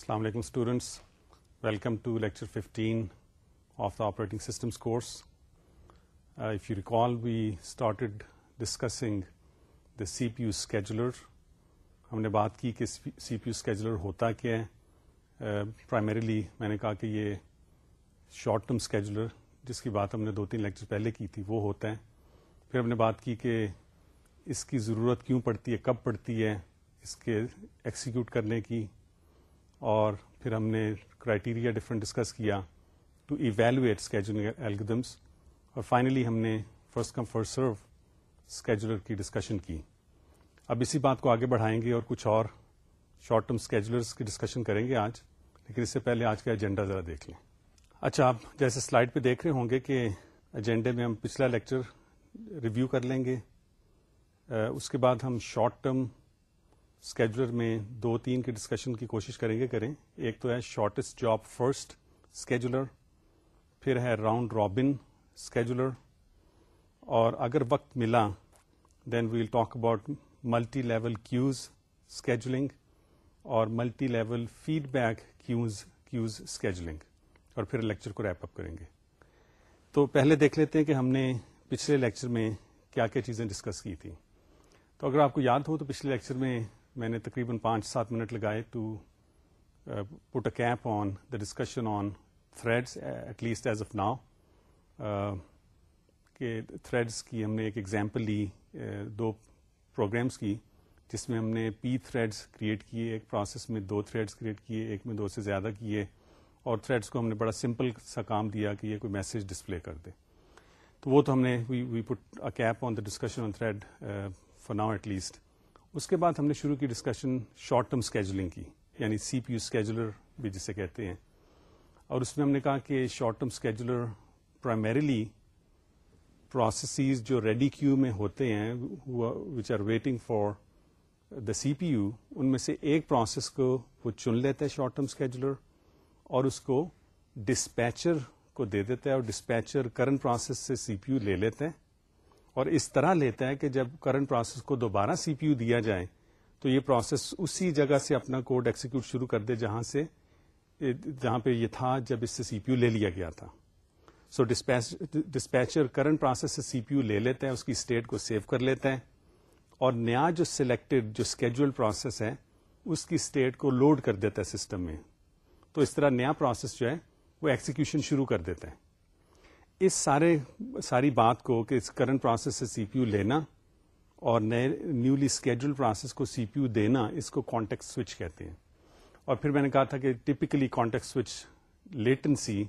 السلام علیکم students welcome to lecture fifteen of the operating systems course if you recall we started discussing the C P U scheduler ہم نے بات کی کہ سی پی یو اسکیجولر ہوتا کیا ہے پرائمریلی میں نے کہا کہ یہ شارٹ ٹرم اسکیجولر جس کی بات ہم نے دو تین لیکچر پہلے کی تھی وہ ہوتا ہے پھر ہم نے بات کی کہ اس کی ضرورت کیوں پڑتی ہے کب پڑتی ہے اس کے ایکسیکیوٹ کرنے کی اور پھر ہم نے کرائٹیریا ڈفرنٹ ڈسکس کیا ٹو ایویلویٹ اسکیجولنگ ایلگدمس اور فائنلی ہم نے first come first serve scheduler کی ڈسکشن کی۔ اب اسی بات کو آگے بڑھائیں گے اور کچھ اور شارٹ ٹرم اسکیجولرس کی ڈسکشن کریں گے آج، لیکن اس سے پہلے آج کا ایجنڈا ذرا دیکھ لیں۔ اچھا آپ جیسے سلائڈ پہ دیکھ رہے ہوں گے کہ ایجنڈے میں ہم پچھلا لیکچر ریویو کر لیں گے، اس کے بعد ہم شارٹ ٹرم اسکیجولر میں دو تین کی ڈسکشن کی کوشش کریں گے کریں ایک تو ہے شارٹیسٹ جاب فرسٹ اسکیجولر پھر ہے راؤنڈ رابن اسکیجولر اور اگر وقت ملا then we'll talk about multi level queues scheduling اور multi level feedback queues queues scheduling اور پھر لیکچر کو ریپ اپ کریں گے تو پہلے دیکھ لیتے ہیں کہ ہم نے پچھلے لیکچر میں کیا کیا چیزیں ڈسکس کی تھیں تو اگر آپ کو یاد ہو تو پچھلے لیکچر میں میں نے تقریباً پانچ سات منٹ لگائے to put a cap on the discussion on threads at least as of now کہ تھریڈس کی ہم نے ایک ایگزامپل لی uh, دو پروگرامس کی، جس میں ہم نے پی تھریڈس کریٹ کیے، ایک پروسیس میں دو تھریڈس کریٹ کیے، ایک میں دو سے زیادہ کیے، اور تھریڈس کو ہم نے بڑا سمپل سا کام دیا کہ یہ کوئی میسج ڈسپلے کر دے. تو وہ تو ہم نے we put a cap on the discussion on thread for now at least اس کے بعد ہم نے شروع کی ڈسکشن شارٹ ٹرم اسکیجولنگ کی یعنی سی پی یو اسکیجولر بھی جسے کہتے ہیں۔ اور اس میں ہم نے کہا کہ short term scheduler primarily processes جو ریڈی کیو میں ہوتے ہیں which are waiting for the C P U ان میں سے ایک پروسیس کو وہ چن لیتا ہے شارٹ ٹرم اسکیجولر اور اس کو ڈسپیچر کو دے دیتا ہے اور ڈسپیچر کرنٹ پروسیس سے سی پی یو لے لیتے ہیں اور اس طرح لیتا ہے کہ جب کرنٹ پروسیس کو دوبارہ سی پی یو دیا جائے، تو یہ پروسیس اسی جگہ سے اپنا کوڈ ایکسیکیوٹ شروع کر دے جہاں سے، جہاں پہ یہ تھا جب اس سے سی پی یو لے لیا گیا تھا۔ سو ڈسپیچر کرنٹ پروسیس سے سی پی یو لے لیتے ہیں، اس کی اسٹیٹ کو سیو کر لیتے ہیں۔ اور نیا جو سلیکٹڈ جو اسکیجول پروسیس ہے، اس کی اسٹیٹ کو لوڈ کر دیتا ہے سسٹم میں۔ تو اس طرح نیا پروسیس جو ہے، وہ ایکسیکیوشن شروع کر دیتا ہے اس سارے ساری بات کو کہ اس کرنٹ پروسیس سے سی پی یو لینا اور نئے نیولی اسکیڈول پروسیس کو سی پی یو دینا، اس کو کانٹیکٹ سوئچ کہتے ہیں۔ اور پھر میں نے کہا تھا کہ ٹپکلی کانٹیکٹ سوئچ لیٹنسی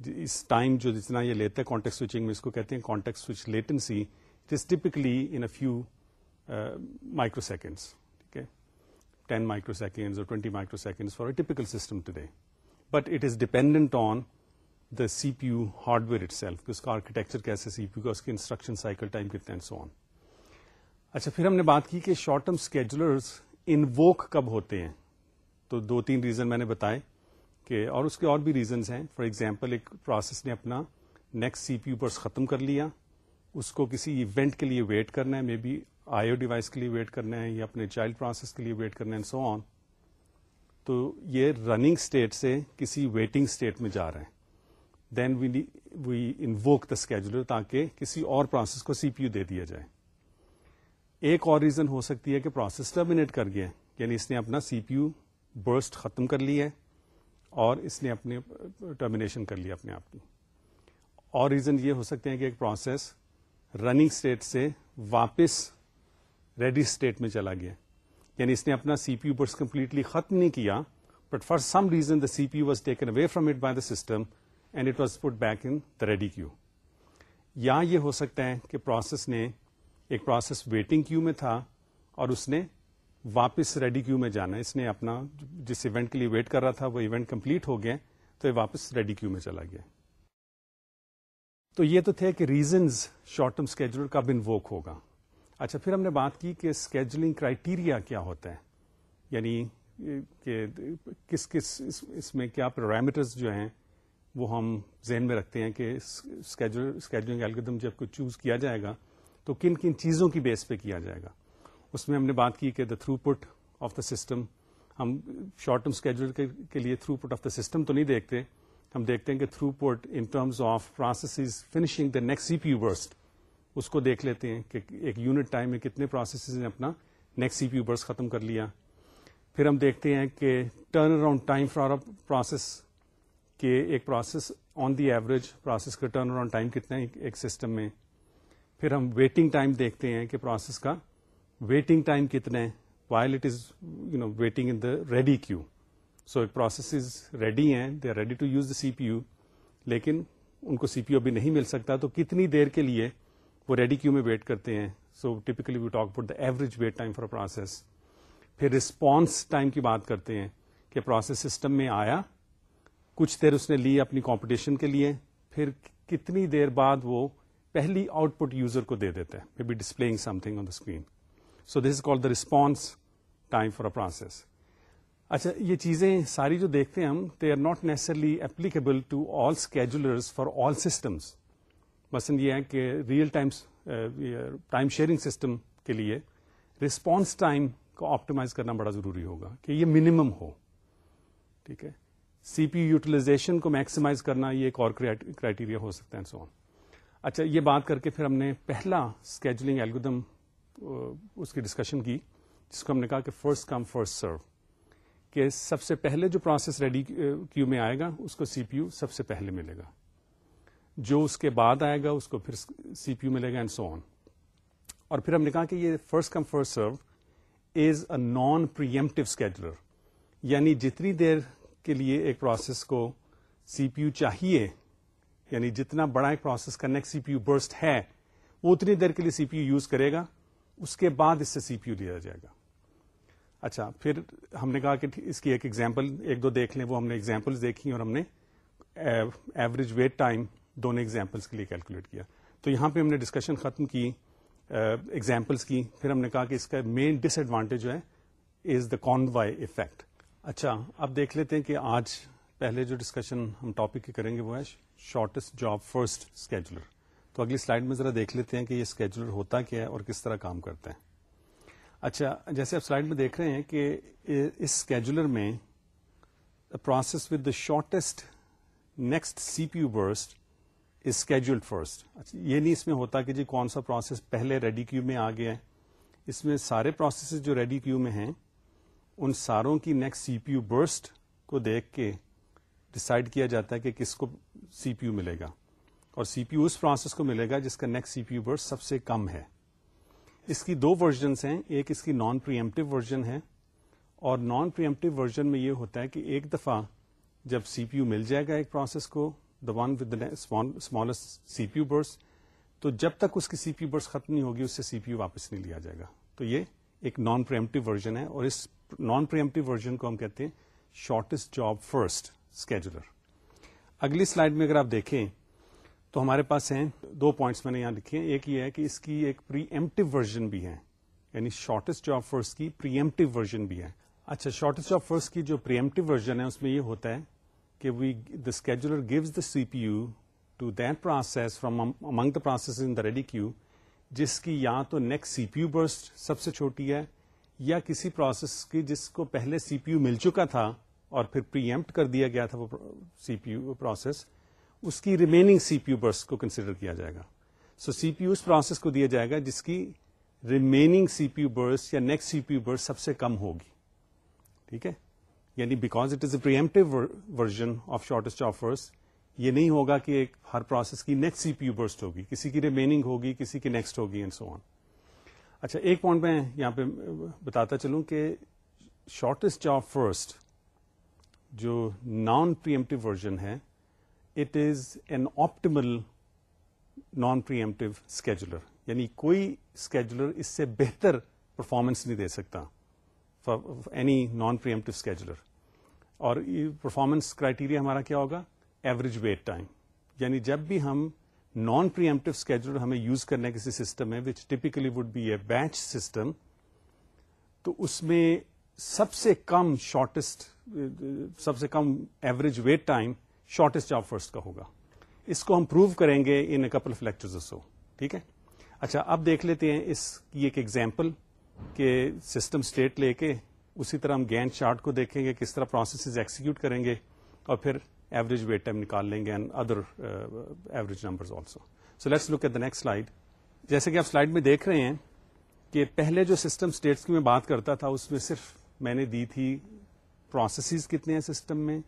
اس ٹائم جو جتنا یہ لیتا ہے کانٹیکٹ سوئچنگ میں اس کو کہتے ہیں context switch latency it is typically in a few microseconds ٹھیک ہے؟ ٹین مائکرو سیکنڈ اور twenty microsecond for a typical system today but it is dependent on the C P U hardware itself اس کا architecture کیسے C P U کا، اس کی instruction cycle time کتنے سو on اچھا پھر ہم نے بات کی کہ شارٹ ٹرم اسکیجولرس انووک کب ہوتے ہیں؟ تو دو تین ریزن میں نے بتائے کہ، اور اس کے اور بھی ریزنس ہیں. فار ایگزامپل ایک پروسیس نے اپنا نیکسٹ سی پی یو پر ختم کر لیا، اس کو کسی ایونٹ کے لیے ویٹ کرنا ہے may be I O device کے لیے ویٹ کرنا ہے یا اپنے چائلڈ پروسیس کے لیے ویٹ کرنا ہے سو آن تو یہ رننگ اسٹیٹ سے کسی ویٹنگ اسٹیٹ میں جا رہے ہیں۔ Then we we invoke the scheduler تاکہ کسی اور پروسیس کو سی پی یو دے دیا جائے۔ ایک اور ریزن ہو سکتی ہے کہ پروسیس ٹرمینیٹ کر گیا یعنی اس نے اپنا سی پی یو برسٹ ختم کر لی ہے اور اس نے اپنے ٹرمینیشن کر لیا اپنے آپ کی۔ اور ریزن یہ ہو سکتے ہیں کہ ایک پروسیس رننگ اسٹیٹ سے واپس ریڈی اسٹیٹ میں چلا گیا۔ یعنی اس نے اپنا C P U burst completely ختم نہیں کیا but for some reason the C P U was taken away from it by the system and it was put back in the ready queue. یا یہ ہو سکتا ہے کہ پروسیس نے ایک پروسیس ویٹنگ کیو میں تھا اور اس نے واپس ریڈی کیو میں جانا۔ اس نے اپنا جس ایونٹ کے لیے ویٹ کر رہا تھا وہ ایونٹ کمپلیٹ ہو گیا تو یہ واپس ریڈی کیو میں چلا گیا۔ تو یہ تو تھے کہ ریزنز شارٹ ٹرم اسکیجولر کب انووک ہوگا۔ اچھا پھر ہم نے بات کی کہ اسکیجولنگ کرائٹیریا کیا ہوتا ہے۔ یعنی کہ کس کس اس میں کیا پیرامیٹرز جو ہیں وہ ہم ذہن میں رکھتے ہیں کہ اسکیجولنگ ایلگدم جب کوئی چوز کیا جائے گا تو کن کن چیزوں کی بیس پہ کیا جائے گا۔ اس میں ہم نے بات کی کہ the throughput of the system ہم شارٹ ٹرم اسکیجول کے لیے throughput of the system تو نہیں دیکھتے، ہم دیکھتے ہیں کہ throughput in terms of processes finishing the next C P U burst اس کو دیکھ لیتے ہیں کہ ایک یونٹ ٹائم میں کتنے پروسیسز نے اپنا نیکسٹ سی پی یو ختم کر لیا۔ پھر ہم دیکھتے ہیں کہ turn around time for process کہ ایک process on the average process کا ٹرن اراؤنڈ ٹائم کتنا ہے ایک سسٹم میں۔ پھر ہم ویٹنگ ٹائم دیکھتے ہیں کہ پروسیس کا ویٹنگ ٹائم کتنا ہے while it is you know waiting in the ready queue so ایک پروسیس ریڈی ہیں they are ready to use the C P U لیکن ان کو سی پی یو ابھی نہیں مل سکتا، تو کتنی دیر کے لیے وہ ریڈی کیو میں ویٹ کرتے ہیں؟ So typically we talk about the average wait time for process پھر رسپانس ٹائم کی بات کرتے ہیں کہ پروسیس سسٹم میں آیا کچھ دیر اس نے لی اپنی کمپٹیشن کے لیے، پھر کتنی دیر بعد وہ پہلی آؤٹ پٹ یوزر کو دے دیتے ہیں maybe display something on the screen so this is call the response time for a process اچھا یہ چیزیں ساری جو دیکھتے ہیں ہم they are not necessarily applicable to all schedulers for all systems مثلاً یہ ہے کہ real time time sharing system کے لیے رسپانس ٹائم کو آپٹیمائز کرنا بڑا ضروری ہوگا، کہ یہ منیمم ہو، ٹھیک ہے؟ سی پی یوٹیلائزیشن کو میکسیمائز کرنا، یہ ایک اور کرائٹیریا ہو سکتا ہے سو اچھا یہ بات کر کے پھر ہم نے پہلا اسکیجولنگ ایلگودم اس کی ڈسکشن کی، جس کو ہم نے کہا کہ فرسٹ کم فرسٹ سرو کہ سب سے پہلے جو پروسیس ریڈی کیو میں آئے گا، اس کو سی پی یو سب سے پہلے ملے گا۔ جو اس کے بعد آئے گا، اس کو پھر سی پی یو ملے گا اینڈ سو آن اور پھر ہم نے کہا کہ یہ first come first serve is a non preemptive scheduler یعنی جتنی دیر کے لیے ایک پروسیس کو سی پی یو چاہیے۔ یعنی جتنا بڑا ایک پروسیس کا next C P U burst ہے، وہ اتنی دیر کے لیے سی پی یو یوز کرے گا، اس کے بعد اس سے سی پی یو لیا جائے گا۔ اچھا پھر ہم نے کہا کہ اس کی ایک ایگزامپل ایک دو دیکھ لیں، وہ ہم نے ایگزامپل دیکھی اور ہم نے ایوریج ویٹ ٹائم دونوں ایگزامپلس کے لیے کیلکولیٹ کیا۔ تو یہاں پہ ہم نے ڈسکشن ختم کی ایگزامپلس کی۔ پھر ہم نے کہا کہ اس کا مین ڈس ایڈوانٹیج جو ہے is the convoy effect اچھا اب دیکھ لیتے ہیں کہ آج پہلے جو ڈسکشن ہم ٹاپک کی کریں گے وہ ہے شارٹیسٹ جاب فرسٹ اسکیجولر تو اگلی سلائڈ میں ذرا دیکھ لیتے ہیں کہ یہ اسکیجولر ہوتا کیا ہے اور کس طرح کام کرتا ہے اچھا جیسے آپ سلائڈ میں دیکھ رہے ہیں کہ اس اسکیجولر میں process with the shortest next C P U burst is scheduled first اچھا یہ نہیں اس میں ہوتا کہ جی کون سا پروسیس پہلے ریڈی کیو میں آ گیا ہے۔ اس میں سارے پروسیسز جو ریڈی کیو میں ہیں ان ساروں کی next C P U burst کو دیکھ کے ڈسائڈ کیا جاتا ہے کہ کس کو سی پی یو ملے گا۔ اور سی پی یو اس پروسیس کو ملے گا جس کا next C P U burst سب سے کم ہے۔ اس کی دو ورژنس ہیں، ایک اس کی نان پریمپٹیو ورژن ہے۔ اور نان پریمپٹیو ورژن میں یہ ہوتا ہے کہ ایک دفعہ جب سی پی یو مل جائے گا ایک پروسیس کو the one with smallest C P U burst تو جب تک اس کی سی پی یو برس ختم نہیں ہوگی، اس سے سی پی یو واپس نہیں لیا جائے گا۔ تو یہ ایک نان پریمپٹیو ورژن ہے اور اس نان پریمپٹیو ورژن کو ہم کہتے ہیں شارٹیسٹ جاب فرسٹ اسکیجولر اگلی سلائڈ میں اگر آپ دیکھیں تو ہمارے پاس ہیں دو پوائنٹس میں نے یہاں لکھے ہیں۔ ایک یہ ہے کہ اس کی ایک پری ایمٹیو ورژن بھی ہے یعنی شارٹیسٹ جاب فرسٹ کی پری ایمٹیو ورژن بھی ہے اچھا شارٹیسٹ جاب فرسٹ کی جو پری پریمٹیو ورژن ہے، اس میں یہ ہوتا ہے کہ we the scheduler gives the C P U to that process from among the process in the ready queue جس کی یا تو next C P U burst سب سے چھوٹی ہے یا کسی پروسیس کی جس کو پہلے سی پی یو مل چکا تھا اور پھر پریمپٹ کر دیا گیا تھا وہ سی پی یو پروسیس اس کی remaining C P U burst کو کنسیڈر کیا جائے گا۔ سو سی پی یو اس پروسیس کو دیا جائے گا جس کی remaining C P U burst یا next C P U burst سب سے کم ہوگی۔ ٹھیک ہے؟ یعنی because it is a preemptive version of shortest offers یہ نہیں ہوگا کہ ایک ہر پروسیس کی next C P U burst ہوگی، کسی کی ریمیننگ ہوگی، کسی کی نیکسٹ ہوگی اینڈ سو آن اچھا ایک پوائنٹ میں یہاں پہ بتاتا چلوں کہ شارٹیسٹ جاب فرسٹ جو نان پریمپٹیو ورژن ہے it is an optimal non preemptive scheduler یعنی کوئی اسکیجولر اس سے بہتر پرفارمنس نہیں دے سکتا اینی نان پریمپٹیو اسکیجولر اور پرفارمنس کرائٹیریا ہمارا کیا ہوگا؟ ایوریج ویٹ ٹائم یعنی جب بھی ہم نان پریمپٹیو اسکیجولر ہمیں یوز کرنا کسی سسٹم میں which typically would be a batch system تو اس میں سب سے کم شارٹیسٹ سب سے کم average wait time shortest job first کا ہوگا۔ اس کو ہم پروو کریں گے in couple of lecture so ٹھیک ہے؟ اچھا اب دیکھ لیتے ہیں اس کی ایک ایگزامپل کہ سسٹم اسٹیٹ لے کے اسی طرح ہم گینڈ چارٹ کو دیکھیں گے، کس طرح پروسیسز ایکسیکیوٹ کریں گے اور پھر ایوریج ویٹ ٹائم نکال لیں گے and other average number also so let's look at the next slide جیسے کہ آپ سلائڈ میں دیکھ رہے ہیں کہ پہلے جو سسٹم اسٹیٹس کی میں بات کرتا تھا، اس میں صرف میں نے دی تھی پروسیسز کتنے ہیں سسٹم میں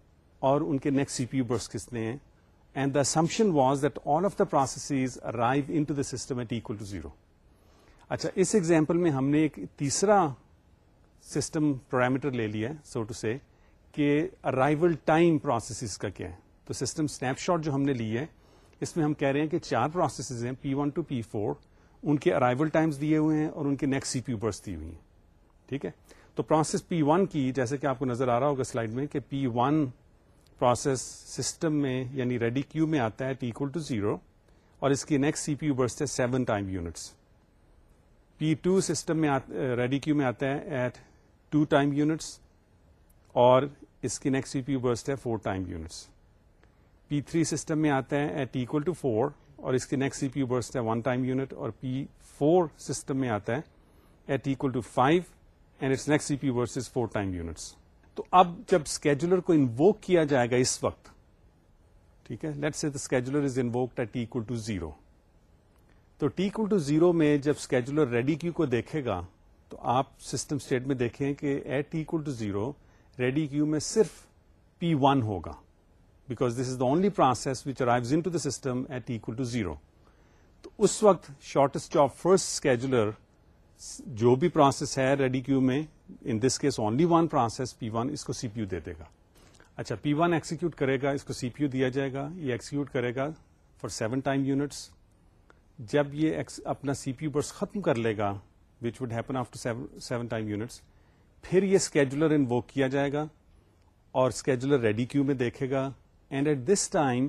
اور ان کے next C P U burst کتنے ہیں. And the assumption was that all of the processes arrive into the system at equal to zero اچھا اس ایگزامپل میں ہم نے ایک تیسرا سسٹم پیرامیٹر لے لیا ہے سو ٹو سے کہ ارائیول ٹائم پروسیسز کا کیا ہے۔ تو سسٹم اسنیپ شاٹ جو ہم نے لی ہے، اس میں ہم کہہ رہے ہیں کہ چار پروسیسز ہیں P one to P four ان کے ارائیول ٹائمز دیے ہوئے ہیں اور ان کے نیکسٹ سی پی برس دی ہوئی ہیں۔ ٹھیک ہے؟ تو پروسیس پی ون کی، جیسے کہ آپ کو نظر آ رہا ہوگا سلائڈ میں، کہ پی ون پروسیس سسٹم میں یعنی ریڈی کیو میں آتا ہے ٹی ٹو زیرو اور اس کی next C P U burst ہے seven time units P two system میں ریڈی کیو میں آتا ہے ایٹ ٹو ٹائم یونٹس اور اس کی next C P U burst ہے four time units P three system میں آتا ہے ایٹ ایکل ٹو فور اور اس کی next C P U burst ہے ون ٹائم یونٹ اور پی فور سسٹم میں آتا ہے at equal to five and its next C P U four time units تو اب جب اسکیجولر کو انووک کیا جائے گا اس وقت، ٹھیک ہے let see the scheduler is invoked at equal to zero تو ٹی اکول ٹو زیرو میں جب اسکیجولر ریڈی کیو کو دیکھے گا، تو آپ سسٹم اسٹیٹ میں دیکھیں کہ at equal to zero ready queue میں صرف پی ون ہوگا because this is the only process which arrives into the system at equal to zero تو اس وقت شارٹیسٹ آف فرسٹ اسکیجولر جو بھی پروسیس ہے ریڈی کیو میں in this case only one process P one اس کو C P U دے دے گا۔ اچھا پی ون ایکسیکیوٹ کرے گا، اس کو سی پی یو دیا جائے گا، یہ ایکسیکیوٹ کرے گا فار سیون ٹائم یونٹس جب یہ اپنا سی پی یو برس ختم کر لے گا which would happen after seven time units پھر یہ اسکیجولر ان کیا جائے گا اور اسکیجولر ریڈی کیو میں دیکھے گا. And at this time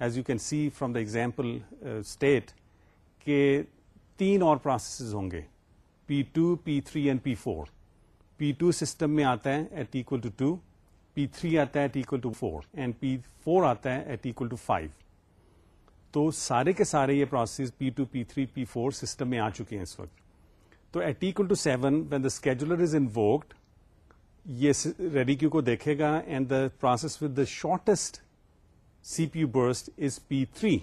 as you can see from the example state کہ تین اور پروسیسز ہوں گے. P two P three and P four P two system میں آتا ہے at equal to two P three آتا ہے at equal to four and P four آتا ہے ایٹ ایکل ٹو فائیو تو سارے کے سارے یہ process P two P three P four system میں آ چکے ہیں اس وقت. تو at equal to seven when the scheduler is invoked یہ ریڈی کیو کو دیکھے گا and the process with the shortest C P U burst is P three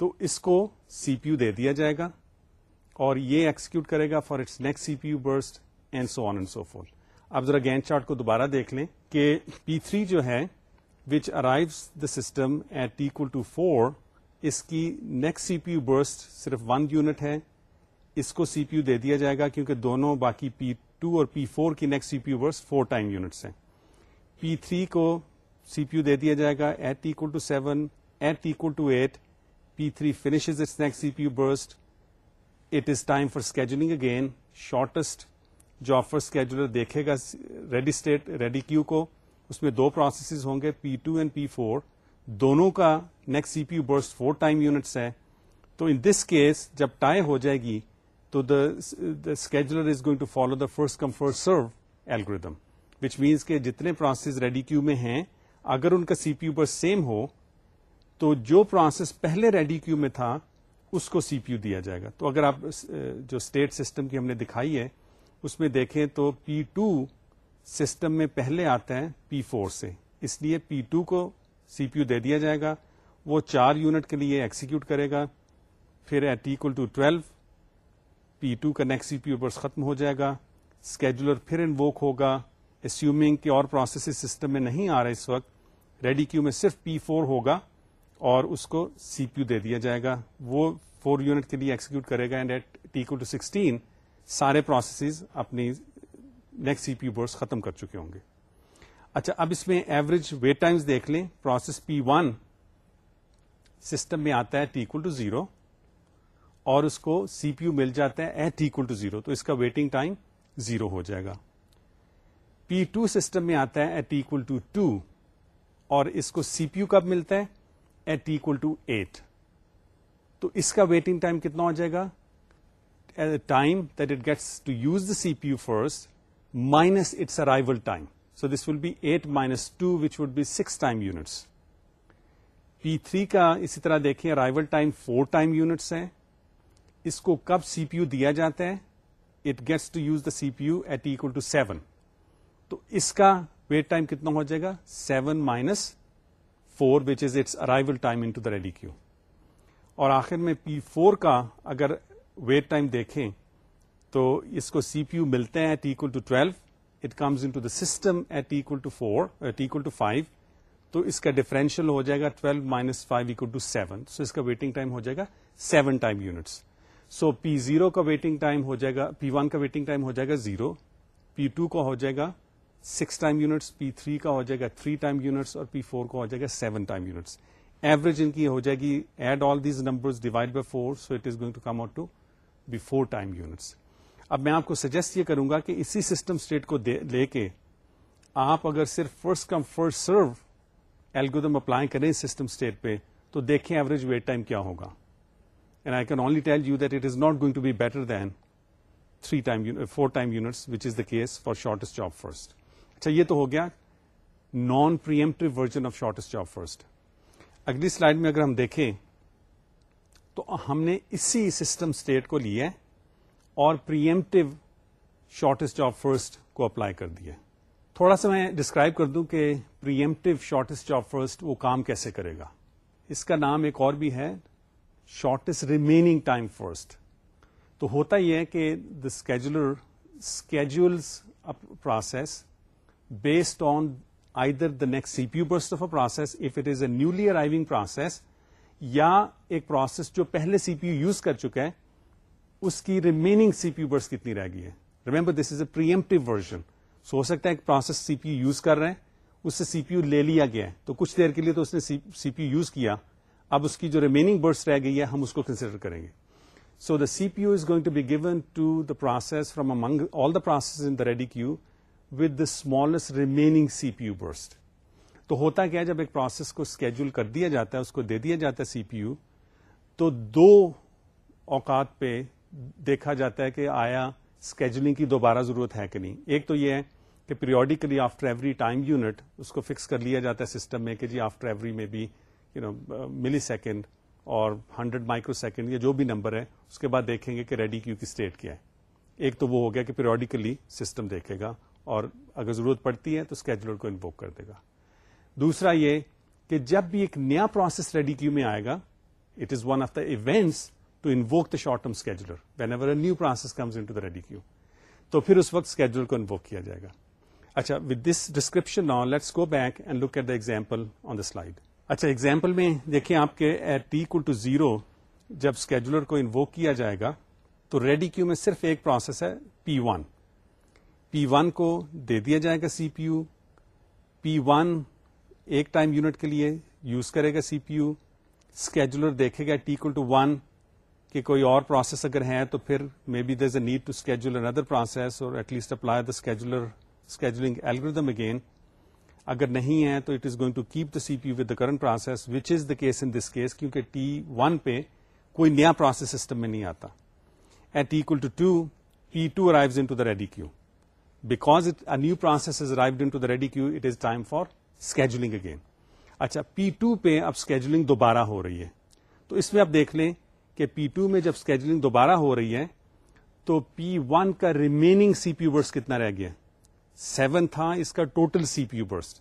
تو اس کو سی پی یو دے دیا جائے گا، اور یہ ایکسیکیوٹ کرے گا for its next C P U burst and so on and so forth اب ذرا گین چارٹ کو دوبارہ دیکھ لیں کہ پی تھری جو ہے which arrives the system at equal to four اس کی next C P U burst صرف ون یونٹ ہے اس کو سی پی یو دے دیا جائے گا کیونکہ دونوں باقی پی ٹو اور پی فور کی next C P U burst four time units ہیں۔ پی تھری کو سی پی یو دے دیا جائے گا at equal to seven at equal to eight P three finishes its next C P U burst it is time for scheduling again shortest جو offer scheduler دیکھے گا ready state ready queue کو۔ اس میں دو پروسیسز ہوں گے، P two and P four. دونوں کا next C P U burst four time units ہے۔ تو ان دس کیس جب ٹائی ہو جائے گی تو the scheduler is going to follow the first come first serve algorithm which means کہ جتنے پروسیس ریڈی کیو میں ہیں، اگر ان کا سی پی یو برس سیم ہو، تو جو پروسیس پہلے ریڈی کیو میں تھا، اس کو سی پی یو دیا جائے گا۔ تو اگر آپ، جو اسٹیٹ سسٹم کی ہم نے دکھائی ہے، اس میں دیکھیں تو پی ٹو سسٹم میں پہلے آتا ہے پی فور سے۔ اس لیے پی ٹو کو سی پی یو دے دیا جائے گا۔ وہ چار یونٹ کے لیے ایکسیکیوٹ کرے گا۔ پھر at equal to twelve P two کا next C P U burst ختم ہو جائے گا اسکیجولر پھر انووک ہوگا اسیومنگ کہ اور پروسیس سسٹم میں نہیں آ رہا اس وقت ریڈی کیو میں صرف پی فور ہوگا اور اس کو سی پی یو دے دیا جائے گا۔ وہ فور یونٹ کے لیے ایکسیکیوٹ کرے گا and at t equal to sixteen سارے پروسیسز اپنی next C P U bursts ختم کر چکے ہوں گے۔ اچھا اب اس میں ایوریج ویٹ ٹائمز دیکھ لیں۔ پروسیس پی ون سسٹم میں آتا ہے ٹیکل ٹو زیرو اور اس کو سی پی یو مل جاتا ہے ایٹ ایکل ٹو زیرو تو اس کا ویٹنگ ٹائم زیرو ہو جائے گا۔ پی ٹو سسٹم میں آتا ہے ایٹ ایکل ٹو ٹو اور اس کو سی پی یو کب ملتا ہے ایٹ ایکل ٹو ایٹ تو اس کا ویٹنگ ٹائم کتنا ہو جائے گا؟ Time that it gets to use the C P U first minus its arrival time so this will be eight minus two which would be six time units P three کا اسی طرح دیکھیں arrival time four time units ہے اس کو کب سی P U دیا جاتا ہے؟ It gets to use the C P U at equal to seven تو اس کا ویٹ ٹائم کتنا ہو جائے گا؟ Seven minus four which is its arrival time into the ready queue اور آخر میں پی فور کا اگر ویٹ ٹائم دیکھیں تو اس کو سی پی یو ملتے ہیں at equal to twelve it comes into the system at equal to four at equal to five تو اس کا ڈفرینشیل ہو جائے گا twelve minus five equal to seven so اس کا ویٹنگ ٹائم ہو جائے گا seven time units so P zero کا waiting time ہو جائے گا، پی ون کا ویٹنگ ٹائم ہو جائے گا زیرو، پی ٹو کا ہو جائے گا six time units, P three کا ہو جائے گا تھری ٹائم یونٹس اور پی فور کا ہو جائے گا سیون ٹائم یونٹس۔ ایوریج ان کی ہو جائے گی add all these number divide by four so it is going to come out to be four time units اب میں آپ کو سجیسٹ یہ کروں گا کہ اسی سسٹم اسٹیٹ کو لے کے آپ اگر صرف first come first serve algorithm apply کریں سسٹم اسٹیٹ پہ، تو دیکھیں ایوریج ویٹ ٹائم کیا ہوگا۔ And I can only tell you that it is not going to be better than three time four time units which is the case for shortest job first اچھا یہ تو ہو گیا non preemptive version of shortest job first اگلی slide میں اگر ہم دیکھیں تو ہم نے اسی سسٹم اسٹیٹ کو لیا اور پریمٹو شارٹیسٹ جاب فرسٹ کو اپلائی کر دیا تھوڑا سا میں ڈسکرائب کر دوں کہ پریمٹو شارٹیسٹ جاب فرسٹ وہ کام کیسے کرے گا اس کا نام ایک اور بھی ہے شارٹیسٹ ریمیننگ ٹائم فرسٹ تو ہوتا یہ ہے کہ the scheduler schedules process based on either the next C P U burst of a process if it is a newly arriving process یا ایک پروسیس جو پہلے سی پی یو یوز کر چکا ہے، اس کی remaining C P U burst کتنی رہ گئی ہے؟ Remember this is a پریمپٹو version so ہو سکتا ہے ایک process C P U use کر رہے ہیں، اس سے سی پی یو لے لیا گیا ہے۔ تو کچھ دیر کے لیے تو اس نے سی پی یو یوز کیا۔ اب اس کی جو ریمیننگ برس رہ گئی ہے ہم اس کو کنسیڈر کریں گے۔ So the C P U is going to be given to the process from among all the process in the ready queue with the smallest remaining C P U burst تو ہوتا کیا جب ایک process کو schedule کر دیا جاتا ہے، اس کو دے دیا جاتا ہے سی پی یو تو دو اوقات پہ دیکھا جاتا ہے کہ آیا اسکیجولنگ کی دوبارہ ضرورت ہے کہ نہیں۔ ایک تو یہ ہے کہ periodically after every time unit اس کو فکس کر لیا جاتا ہے سسٹم میں کہ جی آفٹر ایوری میں بھی یو نو ملی سیکنڈ اور ہنڈریڈ مائکرو سیکنڈ یا جو بھی نمبر ہے، اس کے بعد دیکھیں گے کہ ریڈی کیو کی اسٹیٹ کیا ہے۔ ایک تو وہ ہو گیا کہ پیریوڈیکلی سسٹم دیکھے گا اور اگر ضرورت پڑتی ہے تو اسکیجولر کو انووک کر دے گا۔ دوسرا یہ کہ جب بھی ایک نیا پروسیس ریڈی کیو میں آئے گا it is one of the events to invoke the short term scheduler whenever new process comes into the ready queue تو پھر اس وقت اسکیجولر کو انووک کیا جائے گا۔ اچھا with this description now let's go back and look at the example on the slide اچھا ایگزامپل میں دیکھیں آپ کے ایٹ ٹی ٹو زیرو جب اسکیجولر کو انووک کیا جائے گا، تو ریڈی کیو میں صرف ایک پروسیس ہے پی ون پی ون کو دے دیا جائے گا C P U P one ایک ٹائم یونٹ کے لیے یوز کرے گا سی پی یو اسکیجولر دیکھے گا ٹیکل ٹو ون کہ کوئی اور پروسیس اگر ہے تو پھر maybe there's a need to schedule another process اور at least apply the scheduler scheduling algorithm again اگر نہیں ہے تو it is going to keep the C P U with the current process which is the case in this case کیونکہ T one پہ کوئی نیا process system میں نہیں آتا۔ At equal to two P two arrives into the ready queue because new process is arrived into the ready queue it is time for scheduling again اچھا P to پہ اب scheduling دوبارہ ہو رہی ہے۔ تو اس میں اب دیکھ لیں کہ پی ٹو میں جب اسکیجولنگ دوبارہ ہو رہی ہے، تو پی ون کا ریمیننگ سی پی یو کتنا رہ گیا؟ سیون تھا، اس کا ٹوٹل سی پی یو برس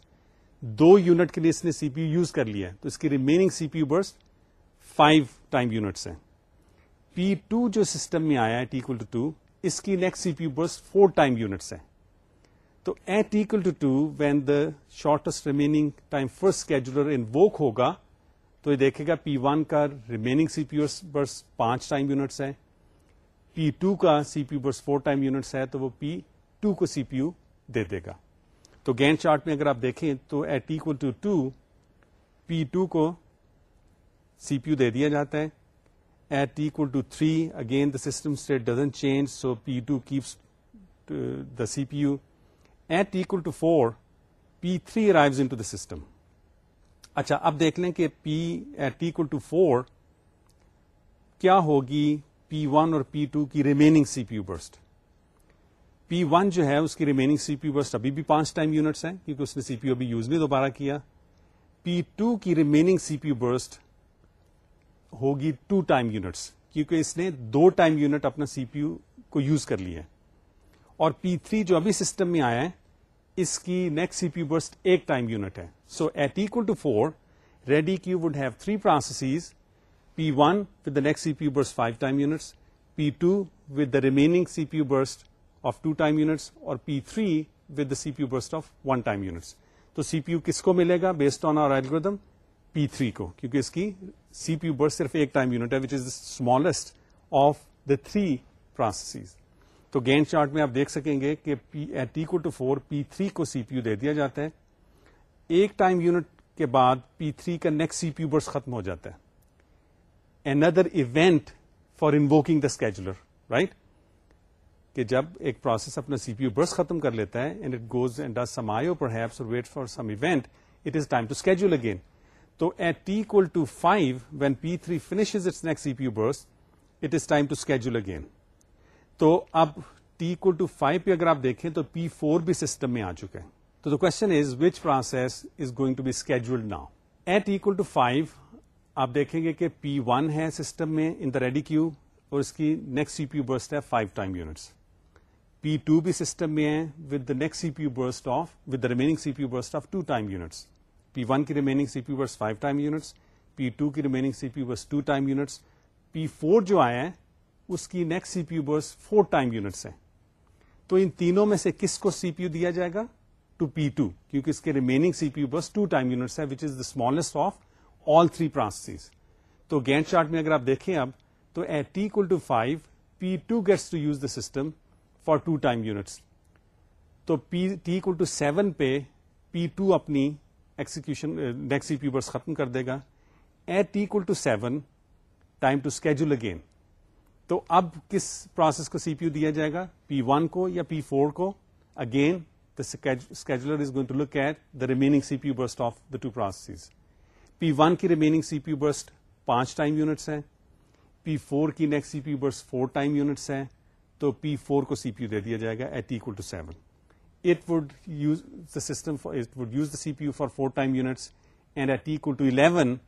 دو یونٹ کے لیے اس نے سی پی یو یوز کر لیا تو اس کی remaining C P U burst five time units ہیں۔ پی ٹو جو سسٹم میں آیا ہے ٹیکل ٹو ٹو اس کی next C P U burst four time units ہیں۔ تو at equal to two when the shortest remaining time first scheduler invoke ہوگا، تو یہ دیکھے گا پی ون کا remaining C P U burst پانچ ٹائم یونٹس ہے پی ٹو کا C P U burst four time units ہے، تو وہ پی ٹو کو سی پی یو دے دے گا۔ تو گین چارٹ میں اگر آپ دیکھیں تو at equal to two P two کو سی پی یو دے دیا جاتا ہے۔ At equal to three again the system state doesn't change so P two keeps the C P U at equal to four P three arrives into the system اچھا اب دیکھ لیں کہ P at equal to four کیا ہوگی؟ P one اور P two کی remaining C P U burst P one جو ہے، اس کی remaining C P U burst ابھی بھی پانچ ٹائم یونٹس ہیں، کیونکہ اس نے سی پی یو ابھی یوز نہیں دوبارہ کیا۔ پی ٹو کی remaining C P U burst ہوگی ٹو ٹائم یونٹس کیونکہ اس نے دو ٹائم یونٹ اپنا سی پی یو کو یوز کر لیا ہے۔ اور پی تھری جو ابھی سسٹم میں آیا ہے، اس کی next C P U burst ایک ٹائم یونٹ ہے۔ So at equal to four ready queue would have three processes P one with the next C P U burst five time units P two with the remaining C P U burst of two time units اور P three with the C P burst of one time units تو C P U کس کو ملے گا based on our algorithm P three کو. کیونکہ اس کی C P U برس صرف ایک ٹائم یونٹ ہے which is the smallest of the three processes تو گینڈ چارٹ میں آپ دیکھ سکیں گے کہ at to four P three کو سی پی یو دے دیا جاتا ہے. ایک ٹائم یونٹ کے بعد پی تھری کا next C P U burst ختم ہو جاتا ہے. Another event for invoking the scheduler right کہ جب ایک پروسیس اپنا سی پی یو برس ختم کر لیتا ہے and it goes and does some I O per heaps اور wait for some event it is time to schedule again تو at T equal to five when P three finish its next C P U burst it is time to schedule again تو اب T equal to five پہ اگر آپ دیکھیں تو P four بھی system میں آ چکا ہے. تو the question is which process is going to be scheduled now at equal to five آپ دیکھیں گے کہ پی ون ہے سسٹم میں ان دا ریڈی کیو اور اس کی next C P U burst ہے five time units P two بھی سسٹم میں ہے with the next C P U burst of with the remaining C P U burst of two time units P one کی remaining C P burst five time units P two کی remaining C P burst two time units P four جو آیا ہے اس کی next C P U burst four time units ہے تو ان تینوں میں سے کس کو سی پی یو دیا جائے گا؟ ٹو پی ٹو کیونکہ اس کے remaining C P U burst two time units ہے which is the smallest of all three process تو گینٹ چارٹ میں اگر آپ دیکھیں اب، تو at T to five P two gets to use the system for two time units تو P T to seven پہ پی ٹو اپنی ایکسیکیوشن نیکسٹ پی برس ختم کر دے گا۔ At equal to seven time to schedule again تو اب کس process کو سی پی یو دیا جائے گا؟ پی ون کو یا پی فور کو؟ Again the scheduler is going to look at the remaining C P U burst of the two process P one کی remaining C P U burst پانچ time units ہے۔ P four کی next C P U burst four time units ہے۔ تو P four کو C P U دے دیا جائے گا at equal to seven it would use the system for, it would use the CPU for 4 time units, and at t equal to 11,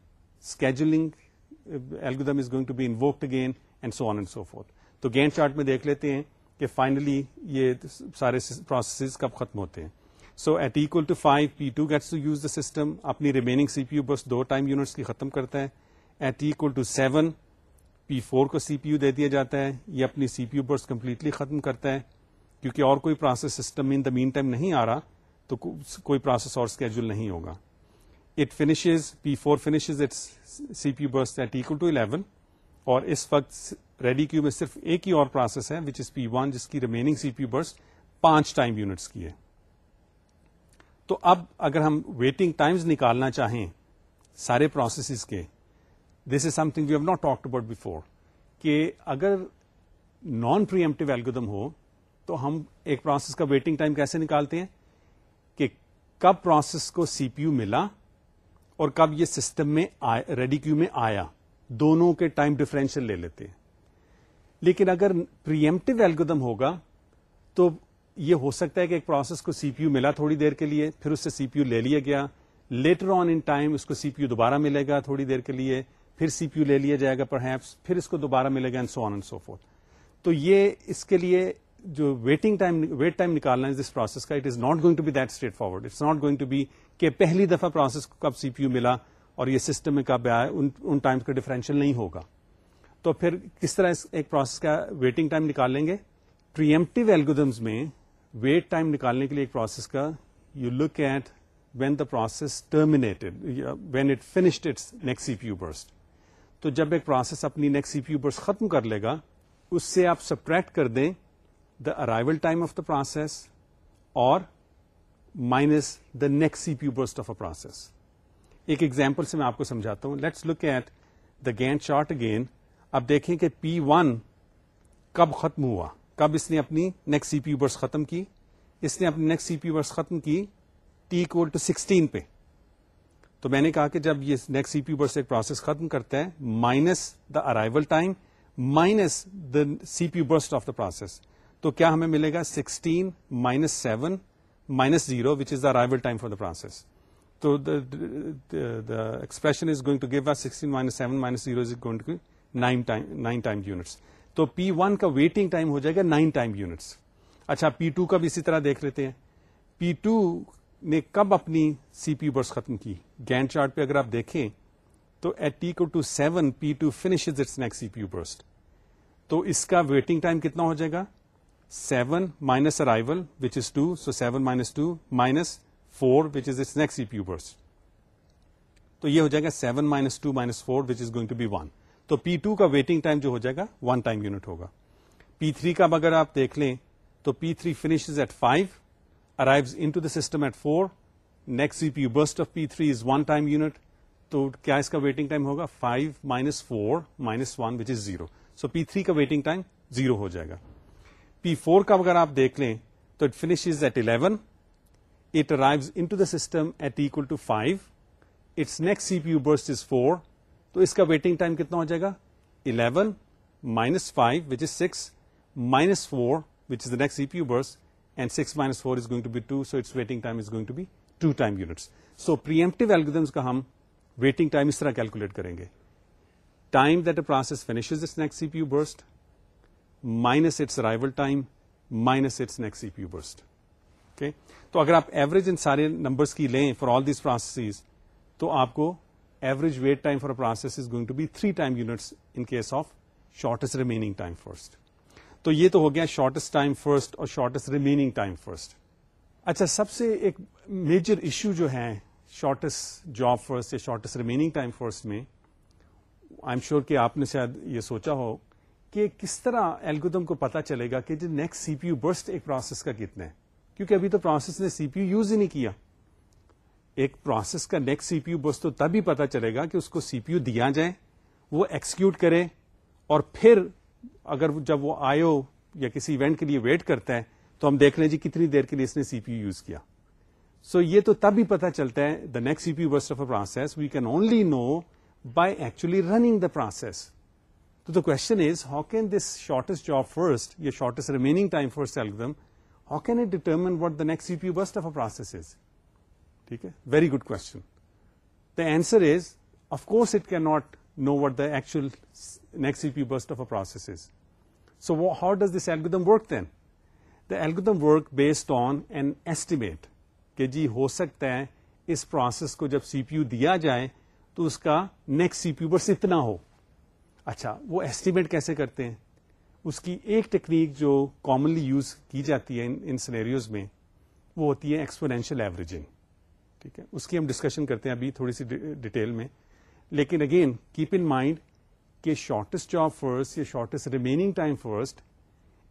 scheduling uh, algorithm is going to be invoked again, and so on and so forth. تو Gantt chart میں دیکھ لیتے ہیں کہ finally یہ سارے processes کب ختم ہوتے ہیں. So at equal to five P two gets to use the system اپنی ریمیننگ سی پی یو بس دو ٹائم یونٹس کی ختم کرتا ہے. At equal to seven P four کو سی پی یو دے دیا جاتا ہے یہ اپنی C P U burst completely ختم کرتا ہے کیونکہ اور کوئی process system in the mean time نہیں آ رہا، تو کوئی پروسیس اور اسکیجول نہیں ہوگا۔ It finishes P four finishes it C P U burst at equal to eleven اور اس وقت ریڈی کیو میں صرف ایک ہی اور پروسیس ہے وچ از پی ون جس کی remaining C P U burst پانچ ٹائم یونٹس کی ہے۔ تو اب اگر ہم ویٹنگ ٹائمز نکالنا چاہیں سارے پروسیسز کے this is something we have not talk about before کہ اگر نان پریمپٹیو ایلگودم ہو تو ہم ایک پروسیس کا ویٹنگ ٹائم کیسے نکالتے ہیں؟ کہ کب پروسیس کو سی پی یو ملا اور کب یہ سسٹم میں ریڈی کیو میں آیا۔ دونوں کے ٹائم ڈفرینشیل لے لیتے ہیں۔ لیکن اگر پریمپٹیو ایلگودم ہوگا تو یہ ہو سکتا ہے کہ ایک پروسیس کو سی پی یو ملا تھوڑی دیر کے لیے، پھر اس سے سی پی یو لے لیا گیا۔ لیٹر آن ان ٹائم اس کو سی پی یو دوبارہ ملے گا تھوڑی دیر کے لیے۔ پھر سی پی یو لے لیا جائے گا پر ہیپس، پھر اس کو دوبارہ ملے گا سو آن اینڈ سو فورتھ تو یہ اس کے لیے جو ویٹنگ ٹائم ویٹ ٹائم نکالنا ہے دس پروسیس کا it is not going to be that straightforward it's not going to be کہ پہلی دفعہ پروسیس کو کب سی پی یو ملا اور یہ سسٹم میں کب آیا، ان ٹائم کا ڈفرینشیل نہیں ہوگا. تو پھر کس طرح ایک پروسیس کا ویٹنگ ٹائم نکال لیں گے؟ پریمپٹیو ایلگودمز میں ویٹ ٹائم نکالنے کے لیے ایک پروسیس کا you look at when the process terminated when it finished its next C P U burst تو جب ایک پروسیس اپنی next C P U burst ختم کر لے گا، اس سے آپ سپریکٹ کر دیں the arrival time of the process اور minus the next C P U burst of a process ایک ایگزامپل سے میں آپ کو سمجھاتا ہوں. Let's look at the Gantt chart again اب دیکھیں کہ پی ون کب ختم ہوا؟ کب اس نے اپنی next C P U burst ختم کی؟ اس نے اپنی next C P U burst ختم کی ٹی اکول ٹو سکسٹین پہ. تو میں نے کہا کہ جب یہ next C P U burst ایک پروسیس ختم کرتا ہے minus the arrival time minus the C P burst of the process تو کیا ہمیں ملے گا sixteen minus seven minus zero which is the arrival time for the process تو expression is going to give sixteen minus seven minus zero is going to nine time units تو P one کا waiting time ہو جائے گا nine time units اچھا P two کا بھی اسی طرح دیکھ لیتے ہیں. پی ٹو نے کب اپنی سی پی برس ختم کی؟ گینڈ چارٹ پہ اگر آپ دیکھیں تو ایٹ ٹی کو to seven, P two finish its next C P U burst. تو اس کا ویٹنگ ٹائم کتنا ہو جائے گا؟ Seven minus arrival which is two so seven minus two minus four which is its next C P U burst تو یہ ہو جائے گا seven minus two minus four which is going to be one تو P two کا waiting time جو ہو جائے گا ون ٹائم یونٹ ہوگا۔ پی تھری کا اگر آپ دیکھ لیں، تو P three finish at five arrives in to the system at four next C P U burst of P three is one time unit تو کیا اس کا ویٹنگ ٹائم ہوگا؟ Five minus four minus one which is zero so P three کا waiting time zero ہو جائے گا. P four کا اگر آپ دیکھ لیں، تو it finish is at eleven it arrives in to the system at equal to five its next C P U burst is four تو اس کا ویٹنگ ٹائم کتنا ہو جائے گا؟ Eleven minus five which is six minus four which is the next C P U burst and six minus four is going to be two so its waiting time is going to be two time units so preemptive algorithms کا ہم waiting time اس طرح calculate کریں گے time that a process finishes its next C P U burst minus its arrival time minus its next C P U burst okay تو اگر آپ average ان سارے نمبرس کی لیں فار آل دیس پروسیس تو آپ کو average wait time for process is going to be three time units in case of shortest remaining time first تو یہ تو ہو گیا شارٹیسٹ ٹائم فرسٹ اور شارٹیسٹ ریمیننگ ٹائم فرسٹ اچھا سب سے ایک میجر ایشو جو ہے شارٹیسٹ جاب فرسٹ یا شارٹیسٹ ریمیننگ ٹائم فرسٹ میں آئی ایم شیور کہ آپ نے شاید یہ سوچا ہو کہ کس طرح ایلگودم کو پتا چلے گا کہ next C P U burst ایک پروسیس کا کتنا ہے؟ کیونکہ ابھی تو پروسیس نے سی پی یو یوز ہی نہیں کیا۔ ایک پروسیس کا next C P U burst تو تب ہی پتا چلے گا کہ اس کو سی پی یو دیا جائے، وہ ایکسکیوٹ کرے اور پھر اگر جب وہ آئیو یا کسی ایونٹ کے لیے ویٹ کرتا ہے تو ہم دیکھ رہے ہیں جی کتنی دیر کے لیے اس نے سی پی یو یوز کیا۔ سو so یہ تو تب ہی پتا چلتا ہے the next C P U burst of a process we can only know by actually running the process تو the question is how can this shortest job first یا shortest remaining time first algorithm how can it determine what the next C P U burst of a process is ٹھیک ہے؟ Very good question the answer is of course it can not know what the actual next C P burst of a process so how does this algorithm work then the algorithm work based on an estimate کہ جی ہو سکتا ہے اس process کو جب سی P U دیا جائے تو اس کا next C P U burst اتنا ہو اچھا وہ ایسٹیمیٹ کیسے کرتے ہیں اس کی ایک ٹیکنیک جو کامنلی یوز کی جاتی ہے ان سینیریوز میں وہ ہوتی ہے ایکسپورینشیل ایوریجنگ ٹھیک ہے اس کی ہم ڈسکشن کرتے ہیں ابھی تھوڑی سی ڈیٹیل میں لیکن اگین کیپ ان مائنڈ کہ شارٹیسٹ جاب فرسٹ یا شارٹیسٹ ریمیننگ ٹائم فرسٹ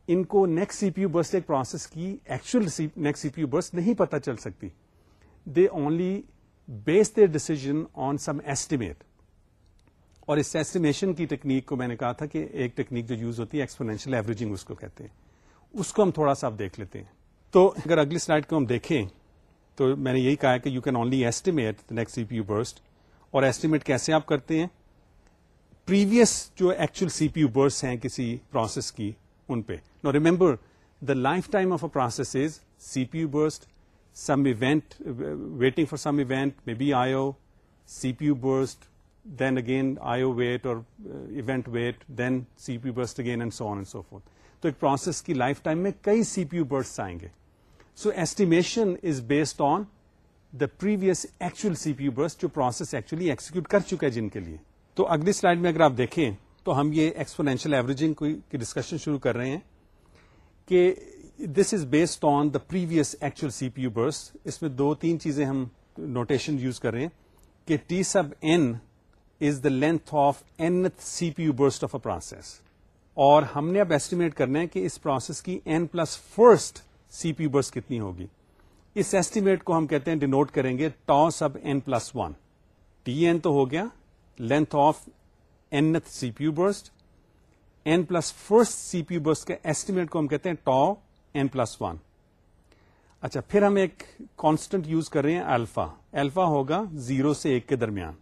ان کو next C P U burst ایک پروسیس کی actual next C P U burst نہیں پتا چل سکتی۔ They only base their decision on some estimate اور اس ایسٹیمیشن کی ٹیکنیک کو میں نے کہا تھا کہ ایک ٹیکنیک جو یوز ہوتی ہے ایکسپورینشیل ایوریجنگ اس کو کہتے ہیں۔ اس کو ہم تھوڑا سا اب دیکھ لیتے ہیں۔ تو اگر اگلی سلائڈ کو ہم دیکھیں، تو میں نے یہی کہا کہ you can only estimate next C P U burst اور ایسٹیمیٹ کیسے آپ کرتے ہیں؟ پریویس جو actual C P U burst ہیں کسی پروسیس کی ان پہ. Now remember the lifetime of a process is C P U burst some event waiting for some event maybe I O C P U burst then again I O wait اور event wait then C P U burst again and so on and so forth تو ایک process کی lifetime میں کئی C P U burst آئیں گے. So estimation is based on the previous actual C P U burst جو process actually execute کر چکا ہے جن کے لیے. تو اگلی سلائڈ میں اگر آپ دیکھیں تو ہم یہ ایکسپونینشیل ایوریجنگ کی ڈسکشن شروع کر رہے ہیں کہ this is based on the previous actual C P U burst اس میں دو تین چیزیں ہم نوٹیشن یوز کر رہے ہیں کہ T sub N is the length of N C P U burst of a process اور ہم نے اب ایسٹیمیٹ کرنا ہے کہ اس پروسیس کی N plus first C P U burst کتنی ہوگی. اس ایسٹیمیٹ کو ہم کہتے ہیں ڈینوٹ کریں گے tau sub N plus one T N تو ہو گیا length of N C P U burst N plus first C P U burst کے ایسٹیمیٹ کو ہم کہتے ہیں ٹا این پلس ون اچھا پھر ہم ایک کانسٹنٹ یوز کر رہے ہیں الفا الفا ہوگا زیرو سے ایک کے درمیان.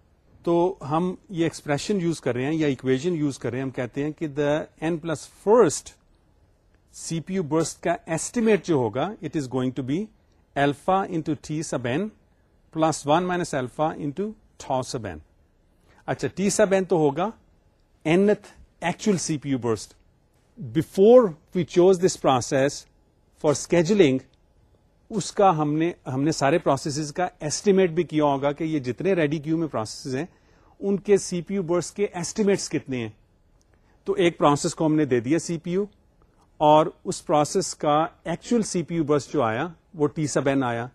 تو ہم یہ ایکسپریشن یوز کر رہے ہیں یا اکویژن یوز کر رہے ہیں، ہم کہتے ہیں کہ the N plus first C P U burst کا ایسٹیمیٹ جو ہوگا it is going to be alpha into T sub N plus one minus alpha into tau sub N اچھا ٹی سب این تو ہوگا nth actual C P U burst before we choose this process for scheduling اس کا ہم نے ہم نے سارے processes کا ایسٹیمیٹ بھی کیا ہوگا کہ یہ جتنے ریڈی کیو میں پروسیسز ہیں، ان کے سی پی یو برس کے ایسٹیمیٹس کتنے ہیں۔ تو ایک پروسیس کو ہم نے دے دیا سی پی یو اور اس پروسیس کا actual C P U burst جو آیا، وہ ٹی سب این آیا۔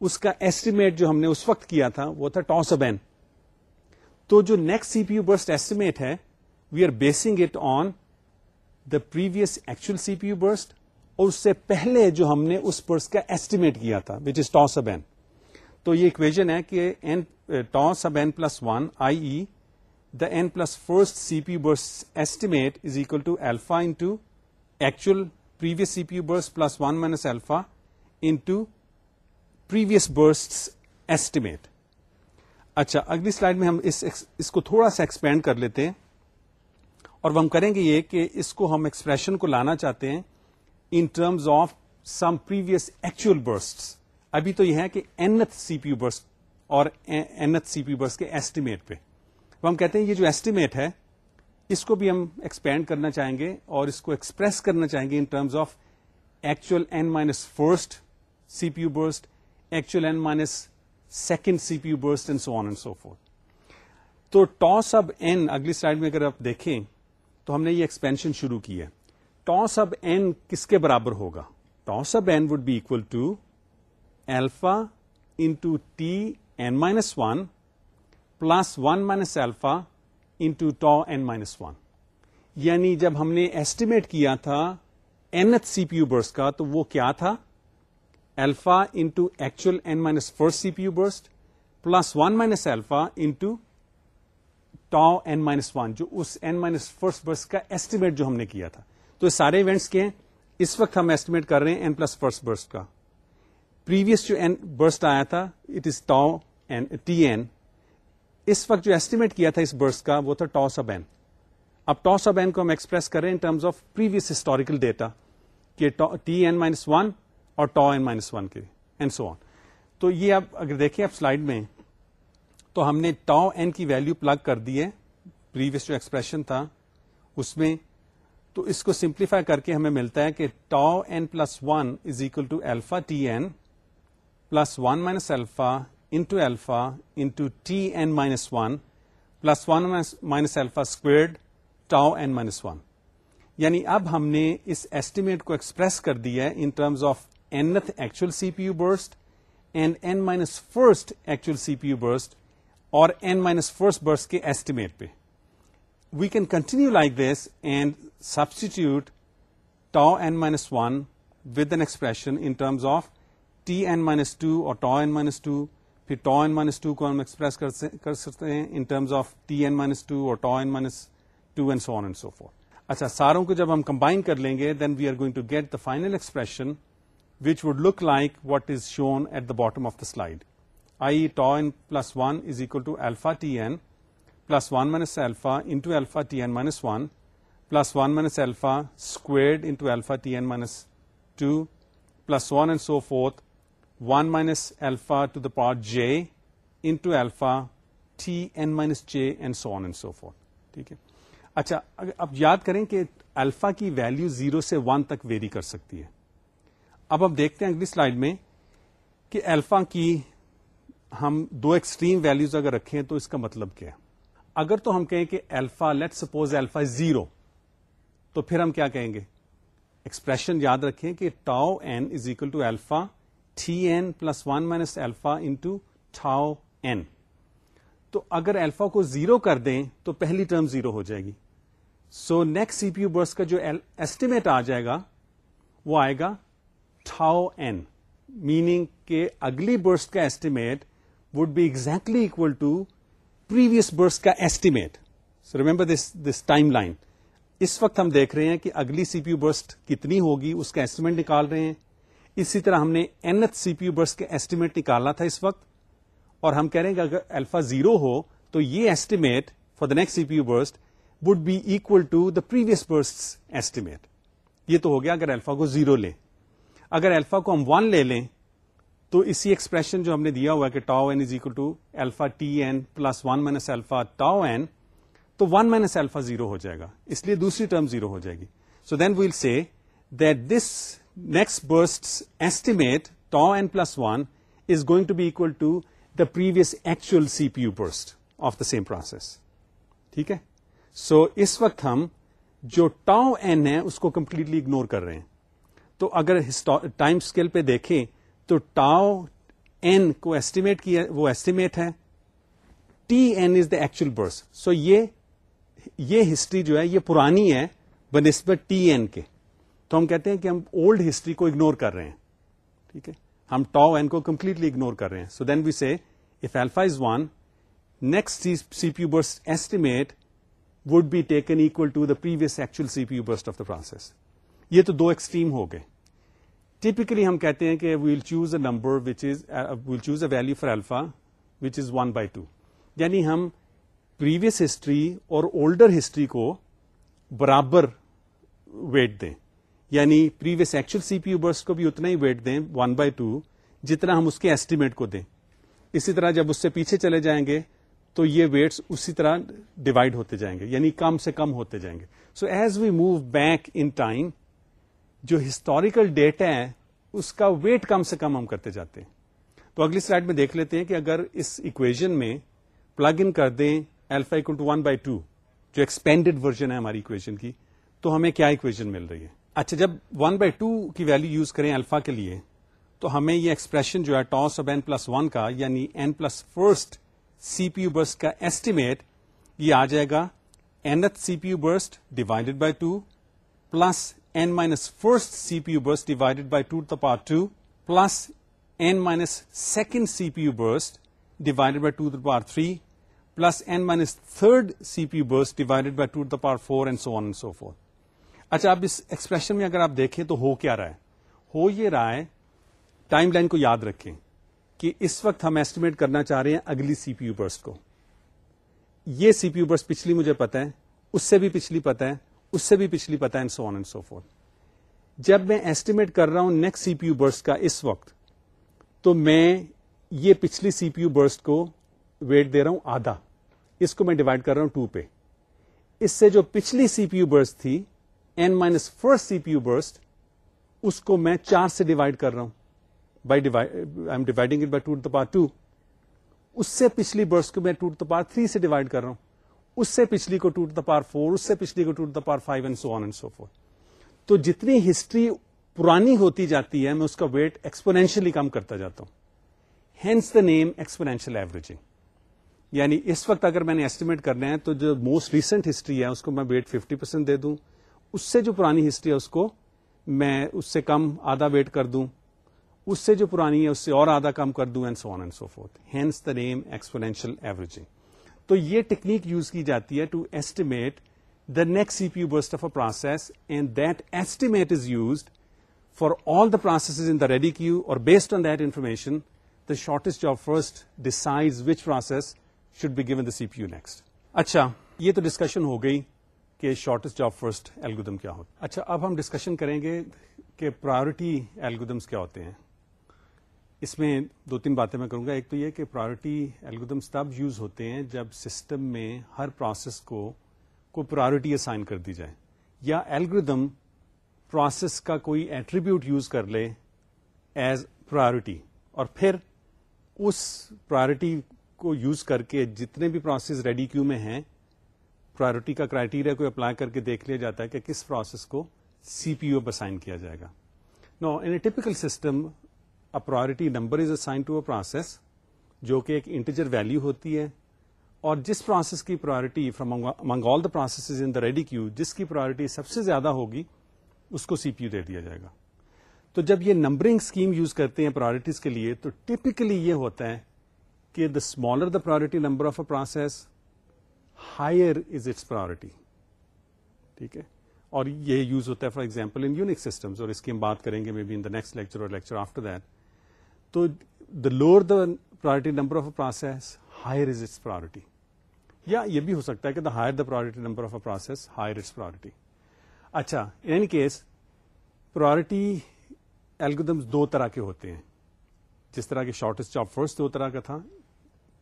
اس کا ایسٹیمیٹ جو ہم نے اس وقت کیا تھا، وہ تھا ٹو سب این تو جو next C P U burst estimate ہے we are basing it on the previous actual C P U burst اور اس سے پہلے جو ہم نے اس برس کا ایسٹیمیٹ کیا تھا وچ از ٹو سب این تو یہ اکویژن ہے کہ tau sub n plus one i e the n plus first C P U burst estimate is equal to alpha into actual previous C P U burst plus one minus alpha into previous burst estimate اچھا اگلی slide میں ہم اس اس کو تھوڑا سا expand کر لیتے ہیں اور وہ ہم کریں گے یہ کہ اس کو ہم ایکسپریشن کو لانا چاہتے ہیں in terms of some previous actual burst ابھی تو یہ ہے کہ nth C P U burst اور nth C P U burst کے ایسٹیمیٹ پہ۔ وہ ہم کہتے ہیں یہ جو ایسٹیمیٹ ہے، اس کو بھی ہم ایکسپینڈ کرنا چاہیں گے اور اس کو ایکسپریس کرنا چاہیں گے in terms of actual n minus first C P U burst actual n minus second C P U burst and so on and so forth تو ٹاس اب این، اگلی سلائڈ میں اگر آپ دیکھیں، تو ہم نے یہ ایکسپینشن شروع کی ہے۔ ٹاس اب این کس کے برابر ہوگا؟ Tau sub n would be equal to alpha into t n minus one plus one minus alpha into tau n minus one یعنی جب ہم نے ایسٹیمیٹ کیا تھا nth C P U burst کا، تو وہ کیا تھا؟ Alpha into actual n minus first C P U burst plus one minus alpha into tau n minus one جو اس این مائنس فرسٹ برس کا ایسٹیمیٹ جو ہم نے کیا تھا۔ تو یہ سارے ایونٹس کے ہیں۔ اس وقت ہم ایسٹیمیٹ کر رہے ہیں این پلس فرسٹ برسٹ کا۔ پریویس جو این برسٹ آیا تھا it is to t n اس وقت جو ایسٹیمیٹ کیا تھا اس برس کا، وہ تھا ٹاس اب این اب ٹاس اب این کو ہم ایکسپریس کریں in terms of previous historical data کہ ٹی این مائنس ون اور ٹو این مائنس ون کے اینڈ سو آن تو یہ اب اگر دیکھیں آپ سلائڈ میں، تو ہم نے ٹو این کی ویلو پلگ کر دی ہے پریویس جو ایکسپریشن تھا، اس میں، تو اس کو سمپلیفائی کر کے ہمیں ملتا ہے کہ tau n plus one is equal to alpha t n plus one minus alpha into alpha into t n minus one plus one minus alpha squared tau n minus one یعنی اب ہم نے اس ایسٹیمیٹ کو express کر دیا ہے in terms of nth actual C P U burst and n minus first actual C P U burst اور این مائنس فرسٹ برس کے ایسٹیمیٹ پہ we can continue like this and substitute tau n minus one with an expression in terms of t n minus two اور tau n minus two پھر tau n minus two کو ہم express کر سکتے ہیں in terms of t n minus two اور tau n minus two and so on and so forth اچھا ساروں کو جب ہم کمبائن کر لیں گے then we are going to get the final expression which would look like what is shown at the bottom of the slide i tau n plus one is equal to alpha t n plus one minus alpha into alpha t n minus one plus one minus alpha squared into alpha t n minus two plus one and so forth one minus alpha to the power j into alpha t n minus j and so on and so forth ٹھیک ہے اچھا اب یاد کریں کہ alpha کی value zero سے one تک ویری کر سکتی ہے اب ہم دیکھتے ہیں اگلی سلائڈ میں کہ الفا کی ہم دو ایکسٹریم ویلوز اگر رکھیں تو اس کا مطلب کیا ہے؟ اگر تو ہم کہیں کہ alpha let suppose alpha zero تو پھر ہم کیا کہیں گے؟ ایکسپریشن یاد رکھیں کہ tau n is equal to alpha t n plus one minus alpha into tau n تو اگر ایلفا کو زیرو کر دیں تو پہلی ٹرم زیرو ہو جائے گی۔ So next C P U burst کا جو ایسٹیمیٹ آ جائے گا، وہ آئے گا ٹھاؤ این میننگ کہ اگلی برس کا estimate would be exactly equal to previous burst کا estimate so remember this this time line اس وقت ہم دیکھ رہے ہیں کہ اگلی سی پی یو برسٹ کتنی ہوگی، اس کا ایسٹیمیٹ نکال رہے ہیں۔ اسی طرح ہم نے N H C P U برس کے ایسٹیمیٹ نکالنا تھا اس وقت، اور ہم کہہ رہے ہیں کہ اگر الفا زیرو ہو، تو یہ estimate for the next C P U burst would be equal to the previous burst estimate یہ تو ہو گیا اگر الفا کو زیرو لیں اگر الفا کو ہم ون لے لیں تو اسی ایکسپریشن جو ہم نے دیا ہوا ہے کہ tau n is equal to alpha t n plus one minus alpha tau n تو ون مائنس ایلفا زیرو ہو جائے گا۔ اس لیے دوسری ٹرم زیرو ہو جائے گی۔ So then we'll see that this next burst's estimate, tau n plus 1, is going to be equal to the previous actual CPU burst of the same process. ٹھیک ہے؟ سو اس وقت ہم جو ٹاؤ این ہے اس کو کمپلیٹلی اگنور کر رہے ہیں۔ تو اگر ٹائم اسکیل پہ دیکھیں تو ٹاؤ این کو ایسٹیمیٹ کیا وہ ایسٹیمیٹ ہے. T n is the actual burst so یہ یہ ہسٹری جو ہے، یہ پرانی ہے بنسبت ٹی این کے. تو ہم کہتے ہیں کہ ہم اولڈ ہسٹری کو اگنور کر رہے ہیں. ٹھیک ہے؟ ہم ٹاؤ این کو کمپلیٹلی اگنور کر رہے ہیں. So then we see if alpha is one next C P U burst estimate would be taken equal to the previous actual C P U burst of the process یہ تو دو extreme ہو گئے۔ Typically ہم کہتے ہیں کہ we'll choose a number which is we'll choose a value for alpha which is one by two یعنی ہم previous history اور اولڈر ہسٹری کو برابر ویٹ دیں۔ یعنی previous actual C P U burst کو بھی اتنا ہی ویٹ دیں ون بائی ٹو جتنا ہم اس کے ایسٹیمیٹ کو دیں۔ اسی طرح جب اس سے پیچھے چلے جائیں گے، تو یہ ویٹس اسی طرح ڈیوائڈ ہوتے جائیں گے یعنی کم سے کم ہوتے جائیں گے۔ So as we move back in time جو ہسٹوریکل ڈیٹا ہے اس کا ویٹ کم سے کم ہم کرتے جاتے ہیں۔ تو اگلی سلائڈ میں دیکھ لیتے ہیں کہ اگر اس اکویژن میں پلگ ان کر دیں alpha equal to one by two جو ایکسپینڈیڈ ورژن ہے ہماری اکویژن کی، تو ہمیں کیا اکویژن مل رہی ہے؟ اچھا جب ون بائی ٹو کی ویلو یوز کریں الفا کے لیے، تو ہمیں یہ ایکسپریشن جو ہے tau of n plus one کا یعنی n plus first C P U burst کا ایسٹیمیٹ یہ آ جائے گا۔ Nth C P U burst divided by two plus n minus first C P U burst divided by two the power two plus n minus second C P U burst divided by two the power three plus n minus third C P U burst divided by two the power four and so and so forth اچھا اب اس expression میں اگر آپ دیکھیں تو ہو کیا رہا ہے؟ ہو یہ رہا ہے ٹائم لائن کو یاد رکھیں کہ اس وقت ہم ایسٹیمیٹ کرنا چاہ رہے ہیں اگلی سی پی یو برس کو۔ یہ سی پی یو برس پچھلی مجھے پتا ہے، اس سے بھی پچھلی پتا ہے۔ اس سے بھی پچھلی پتا ہے so on and so four جب میں ایسٹیمیٹ کر رہا ہوں next C P U burst کا اس وقت، تو میں یہ پچھلی سی پی یو برسٹ کو ویٹ دے رہا ہوں آدھا. اس کو میں ڈیوائڈ کر رہا ہوں ٹو پہ. اس سے جو پچھلی سی پی یو برسٹ تھی n minus first C P U burst اس کو میں چار سے ڈیوائڈ کر رہا ہوں. By I am dividing it by two the power two اس سے پچھلی برس کو میں ٹو دا پار تھری سے ڈیوائڈ کر رہا ہوں. اس سے پچھلی کو ٹو دا پار فور، اس سے پچھلی کو two the power five and so on and so forth تو جتنی ہسٹری پرانی ہوتی جاتی ہے، میں اس کا ویٹ ایکسپونینشلی کم کرتا جاتا ہوں۔ Hence the name exponential averaging یعنی اس وقت اگر میں نے ایسٹیمیٹ کرنا ہے، تو جو موسٹ ریسنٹ ہسٹری ہے، اس کو میں ویٹ ففٹی پرسینٹ دے دوں۔ اس سے جو پرانی ہسٹری ہے، اس کو میں اس سے کم آدھا ویٹ کر دوں۔ اس سے جو پرانی ہے، اس سے اور آدھا کم کر دوں and so on and so forth hence the name exponential averaging تو یہ ٹیکنیک یوز کی جاتی ہے to estimate the next C P U burst of a process and that estimate is used for all the process in the ready queue اور based on that information the shortest of first decide which process should be given the C P U next اچھا یہ تو discussion ہو گئی کہ shortest of first algorithm کیا ہوتا اچھا اب ہم ڈسکشن کریں گے کہ پرائرٹی ایلگودمس کیا ہوتے ہیں اس میں دو تین باتیں میں کروں گا۔ ایک تو یہ کہ پرائرٹی ایلگودمس تب یوز ہوتے ہیں جب سسٹم میں ہر پروسیس کو کوئی پرائرٹی اسائن کر دی جائے۔ یا ایلگودم پروسیس کا کوئی ایٹریبیوٹ یوز کر لے ایز پرائرٹی اور پھر اس پرائرٹی کو یوز کر کے جتنے بھی پروسیس ریڈی کیو میں ہیں پرائرٹی کا کرائٹیریا کو اپلائی کر کے دیکھ لیا جاتا ہے کہ کس پروسیس کو سی پی یو اسائن کیا جائے گا۔ Now in a typical system priority number is assign to a process جو کہ ایک انٹیجر ویلو ہوتی ہے، اور جس پروسیس کی priority from among all the process in the ready queue جس کی پرائرٹی سب سے زیادہ ہوگی، اس کو سی پی یو دے دیا جائے گا۔ تو جب یہ نمبرنگ اسکیم یوز کرتے ہیں پرائرٹیز کے لیے، تو ٹپکلی یہ ہوتا ہے کہ the smaller the priority number of a process higher is its priority ٹھیک ہے؟ اور یہ یوز ہوتا ہے for example in Unix systems اور اس کی ہم بات کریں گے may be in the next lecture اور لیکچر آفٹر دیٹ تو the lower the priority number of a process higher is its priority یا یہ بھی ہو سکتا ہے کہ the higher the priority number of a process higher its priority اچھا in any case priority algorithms دو طرح کے ہوتے ہیں۔ جس طرح کے شارٹیسٹ آف فرسٹ دو طرح کا تھا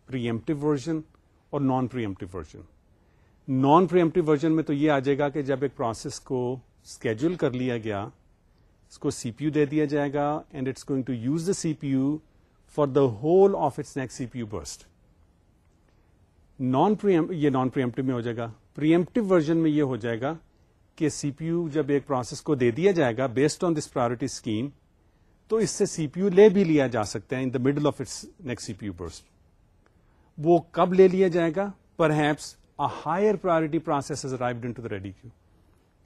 پری ورژن اور non pre version non preemptive version میں تو یہ آ جائے گا کہ جب ایک پروسیس کو اسکیجول کر لیا گیا اس کو سی پی یو دے دیا جائے گا and it's going to use the C P U for the whole of its next C P U burst non یہ نان پریمپٹو میں ہو جائے گا. پریمپٹو ورژن میں یہ ہو جائے گا کہ سی پی یو جب ایک پروسیس کو دے دیا جائے گا based on this priority scheme تو اس سے سی پی یو لے بھی لیا جا سکتا ہے in the middle of its next C P U burst وہ کب لے لیا جائے گا؟ Perhaps a higher priority process arrived into the ready queue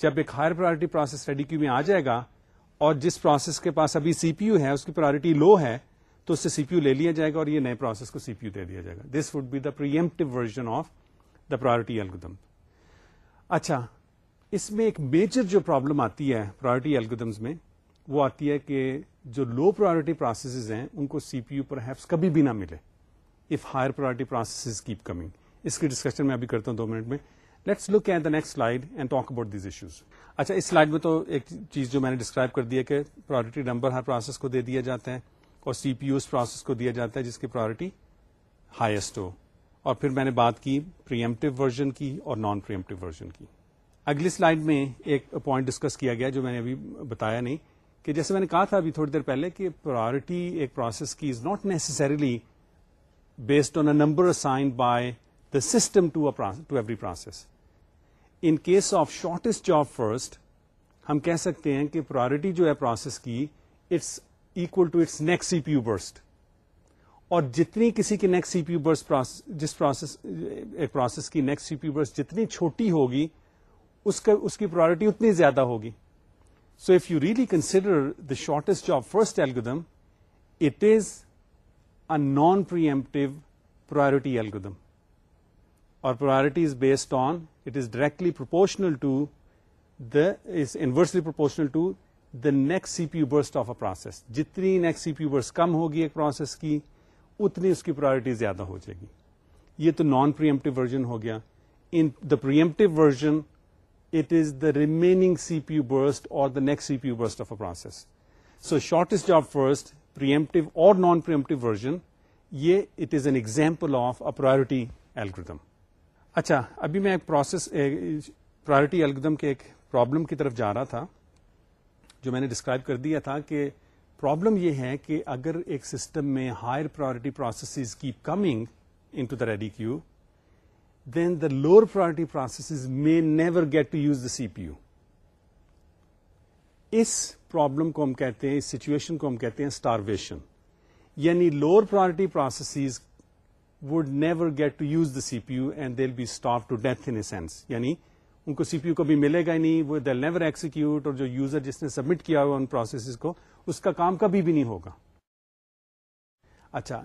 جب ایک higher priority process ready queue میں آ جائے گا اور جس پروسیس کے پاس ابھی سی پی یو ہے، اس کی پرائرٹی لو ہے، تو اس سے سی پی یو لے لیا جائے گا اور یہ نئے پروسیس کو سی پی یو دے دیا جائے گا۔ This would be the preemptive version of the priority algorithm اچھا اس میں ایک میجر جو پرابلم آتی ہے پرائرٹی ایلگودمس میں، وہ آتی ہے کہ جو لو پرائرٹی پروسیسز ہیں، ان کو سی پی یو پر ہیپس کبھی بھی نہ ملے۔ If higher priority process keep coming اس کی ڈسکشن میں ابھی کرتا ہوں دو منٹ میں۔ Let's look at the next slide and talk about these issues. اچھا اس سلائڈ میں تو ایک چیز جو میں نے ڈسکرائب کر دیا کہ پرائرٹی نمبر ہر پروسیس کو دے دیا جاتا ہے اور سی پی یو اس پروسیس کو دیا جاتا ہے جس کی پرائرٹی ہائیسٹ ہو۔ اور پھر میں نے بات کی پریمپٹو ورژن کی اور نان پریمپٹو ورژن کی۔ اگلی سلائڈ میں ایک پوائنٹ ڈسکس کیا گیا جو میں نے ابھی بتایا نہیں کہ جیسے میں نے کہا تھا ابھی تھوڑی دیر پہلے کہ پرائرٹی ایک پروسیس کی is not necessarily based on a number assign by the system to every process in case of shortest job first ہم کہہ سکتے ہیں کہ پرائرٹی جو ہے پروسیس کی it's equal to its next C P U burst اور جتنی کسی کی next C P U burst جس پروسیس ایک پروسیس کی next C P U burst جتنی چھوٹی ہوگی، اس کا، اس کی پرائرٹی اتنی زیادہ ہوگی. So if you really consider the shortest job first algorithm it is a non preemptive priority algorithm اور priority is based on it is directly proportional to the is inversely proportional to the next C P U burst of a process جتنی next C P U burst کم ہوگی ایک process کی، اتنی اس کی priority زیادہ ہو جائے گی۔ یہ تو نان پریمپٹیو ورژن ہو گیا۔ In the preemptive version it is the remaining C P U burst اور the next C P U burst of a process so shortest job first preemptive اور نان پریمپٹیو ورژن یہ it is an example of a priority algorithm اچھا ابھی میں ایک process priority الگدم کے ایک problem کی طرف جا رہا تھا، جو میں نے ڈسکرائب کر دیا تھا کہ پرابلم یہ ہے کہ اگر ایک سسٹم میں higher priority processes keep coming in to the ready queue then the lower priority processes may never get to use the C P U us problem کو ہم کہتے ہیں، اس سچویشن کو ہم کہتے ہیں اسٹارویشن یعنی lower priority processes would never get to use the C P U and will be stop to death in sense یعنی ان کو سی پی یو کبھی ملے گا ہی نہیں وہ دل نیور ایکسیکیوٹ اور جو یوزر جس نے سبمٹ کیا ہوا ان پروسیس کو اس کا کام کبھی بھی نہیں ہوگا اچھا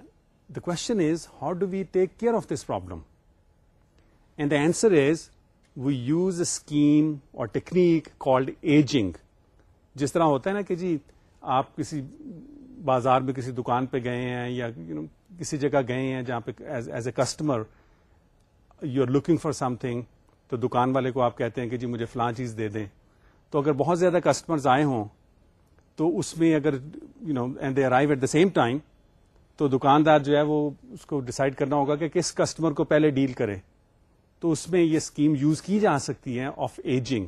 the question is how do we take care of this problem and the answer is we use a scheme or technique called aging جس طرح ہوتا ہے نا کہ جی آپ کسی بازار میں کسی دکان پہ گئے ہیں یا you know, کسی جگہ گئے ہیں جہاں پہ as a customer you are looking for something تو دکان والے کو آپ کہتے ہیں کہ جی مجھے فلاں چیز دے دیں۔ تو اگر بہت زیادہ کسٹمرز آئے ہوں، تو اس میں اگر you know and they arrive at the same time تو دکاندار جو ہے وہ اس کو ڈسائڈ کرنا ہوگا کہ کس کسٹمر کو پہلے ڈیل کرے۔ تو اس میں یہ اسکیم یوز کی جا سکتی ہے آف ایجنگ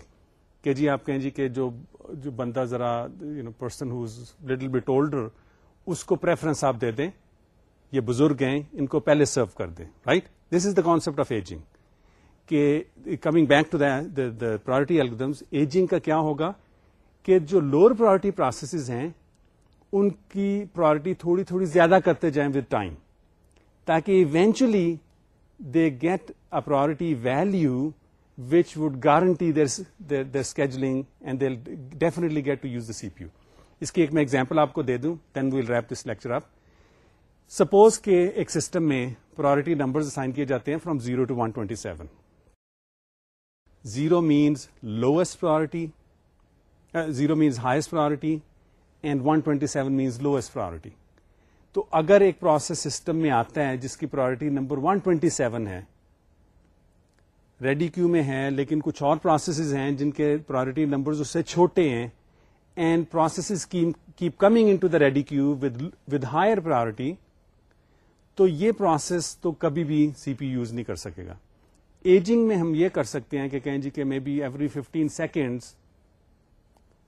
کہ جی آپ کہیں جی کہ جو جو بندہ ذرا you know person who's little bit older اس کو پریفرنس آپ دے دیں۔ یہ بزرگ ہیں، ان کو پہلے سرو کر دیں right this is the concept of aging کہ coming back to the priority algorithms aging کا کیا ہوگا؟ کہ جو لوور پرائرٹی پروسیسز ہیں، ان کی پرائرٹی تھوڑی تھوڑی زیادہ کرتے جائیں ود ٹائم تاکہ eventually they get a priority value which would guarantee their scheduling and they definitely get to use the C P U اس کی ایک میں ایگزامپل آپ کو دے دوں then we'll wrap this lecture آپ سپوز کے ایک سسٹم میں پرائرٹی نمبر اسائن کیے جاتے ہیں from zero to one twenty seven zero means lowest priority zero means highest priority and one twenty seven means lowest priority تو اگر ایک پروسیس سسٹم میں آتا ہے جس کی priority number one twenty seven ہے ریڈی کیو میں ہے، لیکن کچھ اور پروسیسز ہیں جن کے پرائرٹی نمبر اس سے چھوٹے ہیں and processes keep coming in to the ready queue with higher priority تو یہ پروسیس تو کبھی بھی سی پی یوز نہیں کر سکے گا۔ ایجنگ میں ہم یہ کر سکتے ہیں کہ کہیں جی کہ may be every fifteen seconds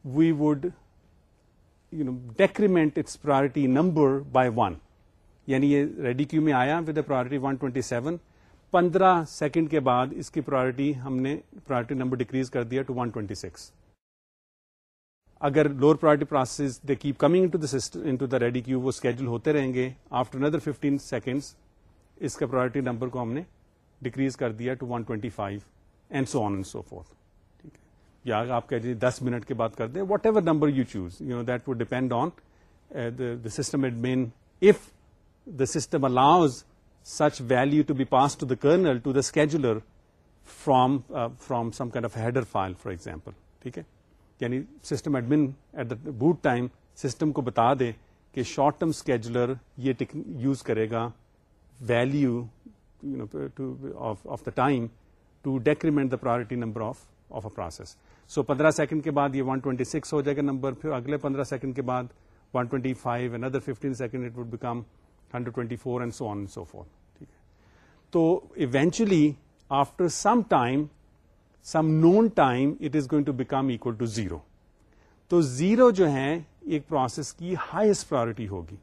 we would you know decrement its priority number by one یعنی یہ ریڈی کیو میں آیا with a priority one twenty seven پندرہ سیکنڈ کے بعد اس کی پرائرٹی ہم نے پرائرٹی نمبر ڈیکریز کر دیا ٹو ون ٹوینٹی سکس اگر lower priority process they keep coming in to the ready queue وہ اسکیڈول ہوتے رہیں گے. آفٹر ندر ففٹین سیکنڈس اس کا پرائرٹی نمبر کو ہم نے ڈیکریز کر دیا to one twenty five and so on and so forth ٹھیک ہے؟ یا آپ کہہ دیجیے دس منٹ کے بعد کر دیں whatever number you choose you know that would depend on the system admin if the system allows such value to be pass to the kernel to the scheduler from from some kind of header file for example ٹھیک ہے؟ یعنی system admin at the boot time system کو بتا دے کہ short term scheduler یہ use کرے گا value of the time to decrement the priority number of of a process so پندرہ سیکنڈ کے بعد یہ ون ٹوینٹی سکس ہو جائے گا نمبر پھر اگلے پندرہ سیکنڈ کے بعد one twenty five another fifteen second it would become hundred twenty four and so on so forth ٹھیک ہے۔ تو eventually after some time some known time it is going to become equal to zero تو zero جو ہے ایک process کی highest priority ہوگی.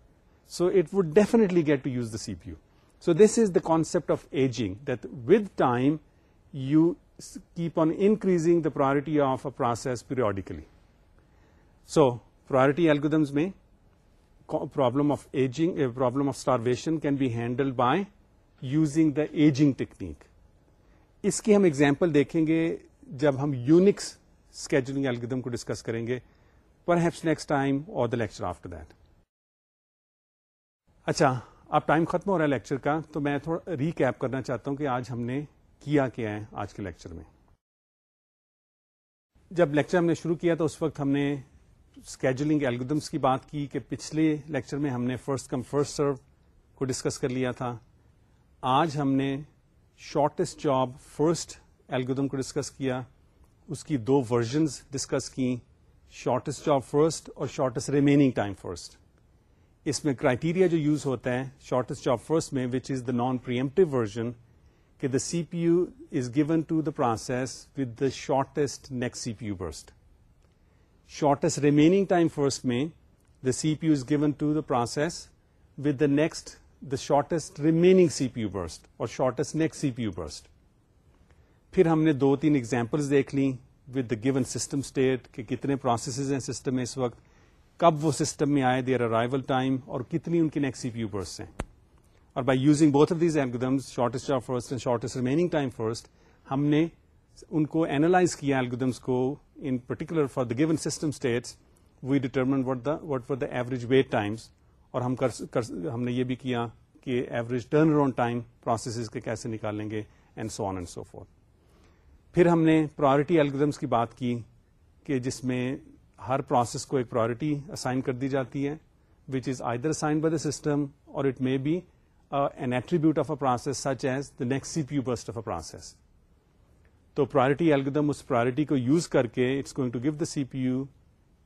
So it would definitely get to use the C P U so this is the concept of aging that with time you keep on increasing the priority of a process periodically so priority algorithms میں problem of aging problem of starvation can be handle by using the aging technique اس کی ہم example دیکھیں گے جب ہم Unix scheduling الگدم کو discuss کریں گے پر ہیپس نیکسٹ ٹائم اور دا لیکچر آفٹر دیٹ اچھا اب ٹائم ختم ہو رہا ہے لیکچر کا، تو میں تھوڑا ریکیپ کرنا چاہتا ہوں کہ آج ہم نے کیا کیا ہے آج کے لیکچر میں۔ جب لیکچر ہم نے شروع کیا تو اس وقت ہم نے اسکیجولنگ ایلگودمس کی بات کی کہ پچھلے لیکچر میں ہم نے فرسٹ کم فرسٹ سرو کو ڈسکس کر لیا تھا۔ آج ہم نے شارٹیسٹ جاب فرسٹ ایلگودم کو ڈسکس کیا، اس کی دو ورژنز ڈسکس کی شارٹیسٹ جاب فرسٹ اور شارٹیسٹ ریمیننگ ٹائم فرسٹ۔ اس میں کرائٹیریا جو یوز ہوتا ہے شارٹیسٹ جاب فرسٹ میں which is the non preemptive version کہ the C P U is given to the process with the shortest next C P U burst shortest remaining time first میں the C P U is given to the process with the next the shortest remaining C P U burst اور shortest next C P U burst پھر ہم نے دو تین examples دیکھ لی with the given system state کہ کتنے پروسیسز ہیں سسٹم میں اس وقت، کب وہ سسٹم میں آئے دیئر ارائیول ٹائم اور کتنی ان کی next C P U burst ہیں۔ اور by using both of these algorithms shortest of first and shortest remaining time first ہم نے ان کو اینالائز کیا ایلگودمس کو in particular for the given system states we determine what the what were the average wait times اور ہم کر, کر, ہم نے یہ بھی کیا کہ average turn around time processes کے کیسے نکالیں گے and so on and so forth پھر ہم نے پرائرٹی الگریدمس کی بات کی کہ جس میں ہر پروسیس کو ایک پرائرٹی اسائن کر دی جاتی ہے which is either assign by the system or it may be an attribute of a process such as the next C P U burst of a process تو پرائرٹی ایلگدم اس priority کو use کر کے it's going to give the C P U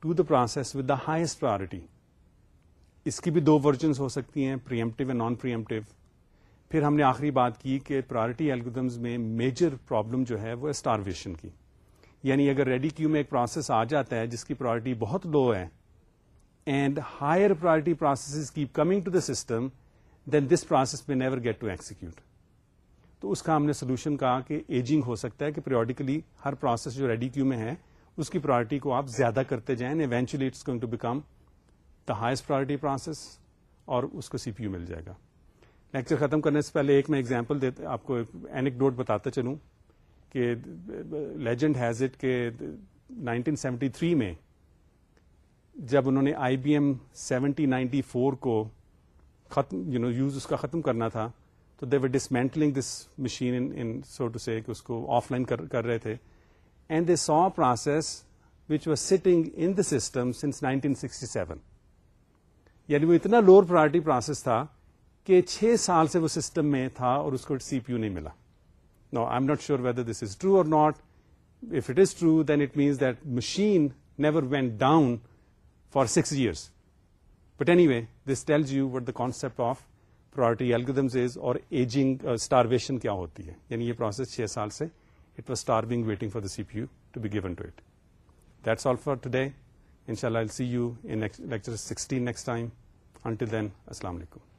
to the process with the highest priority اس کی بھی دو versions ہو سکتی ہیں پریمپٹیو اینڈ نان پریمپٹیو پھر ہم نے آخری بات کی کہ پرائرٹی ایلگدمز میں میجر پرابلم جو ہے وہ اسٹارویشن کی۔ یعنی اگر ریڈی کیو میں ایک پروسیس آ جاتا ہے جس کی پرائرٹی بہت لو ہے and higher priority process keep coming to the system then this process may never get to execute تو اس کا ہم نے سولوشن کہا کہ ایجنگ ہو سکتا ہے کہ پیریوڈیکلی ہر پروسیس جو ریڈی کیو میں ہے، اس کی پرائرٹی کو آپ زیادہ کرتے جائیں eventually it's going to become the highest priority process اور اس کو سی پی یو مل جائے گا۔ لیکچر ختم کرنے سے پہلے ایک میں ایگزامپل دیتے آپ کو اینک ڈوٹ بتاتا چلوں کہ لیجنڈ ہیز اٹ کہ نائنٹین سیونٹی تھری میں جب انہوں نے I B M seventy ninety four کو ختم یو نو یوز اس کا ختم کرنا تھا، تو they were dismantling this machine so to سے اس کو آف لائن کر رہے تھے۔ And they saw process which was sitting in the system since nineteen sixty seven یعنی وہ اتنا لوور پرائرٹی پروسیس تھا کہ چھ سال سے وہ سسٹم میں تھا اور اس کو سی پی یو نہیں ملا۔ No I am not sure whether this is true or not if it is true then it means that machine never went down for six years but anyway this tells you what the concept of priority algorithms is or aging starvation کیا ہوتی ہے۔ یعنی یہ process چھ سال سے it was starving waiting for the C P U to be given to it that's all for today ان شاء اللہ see you in lecture sixteen next time until then السلام علیکم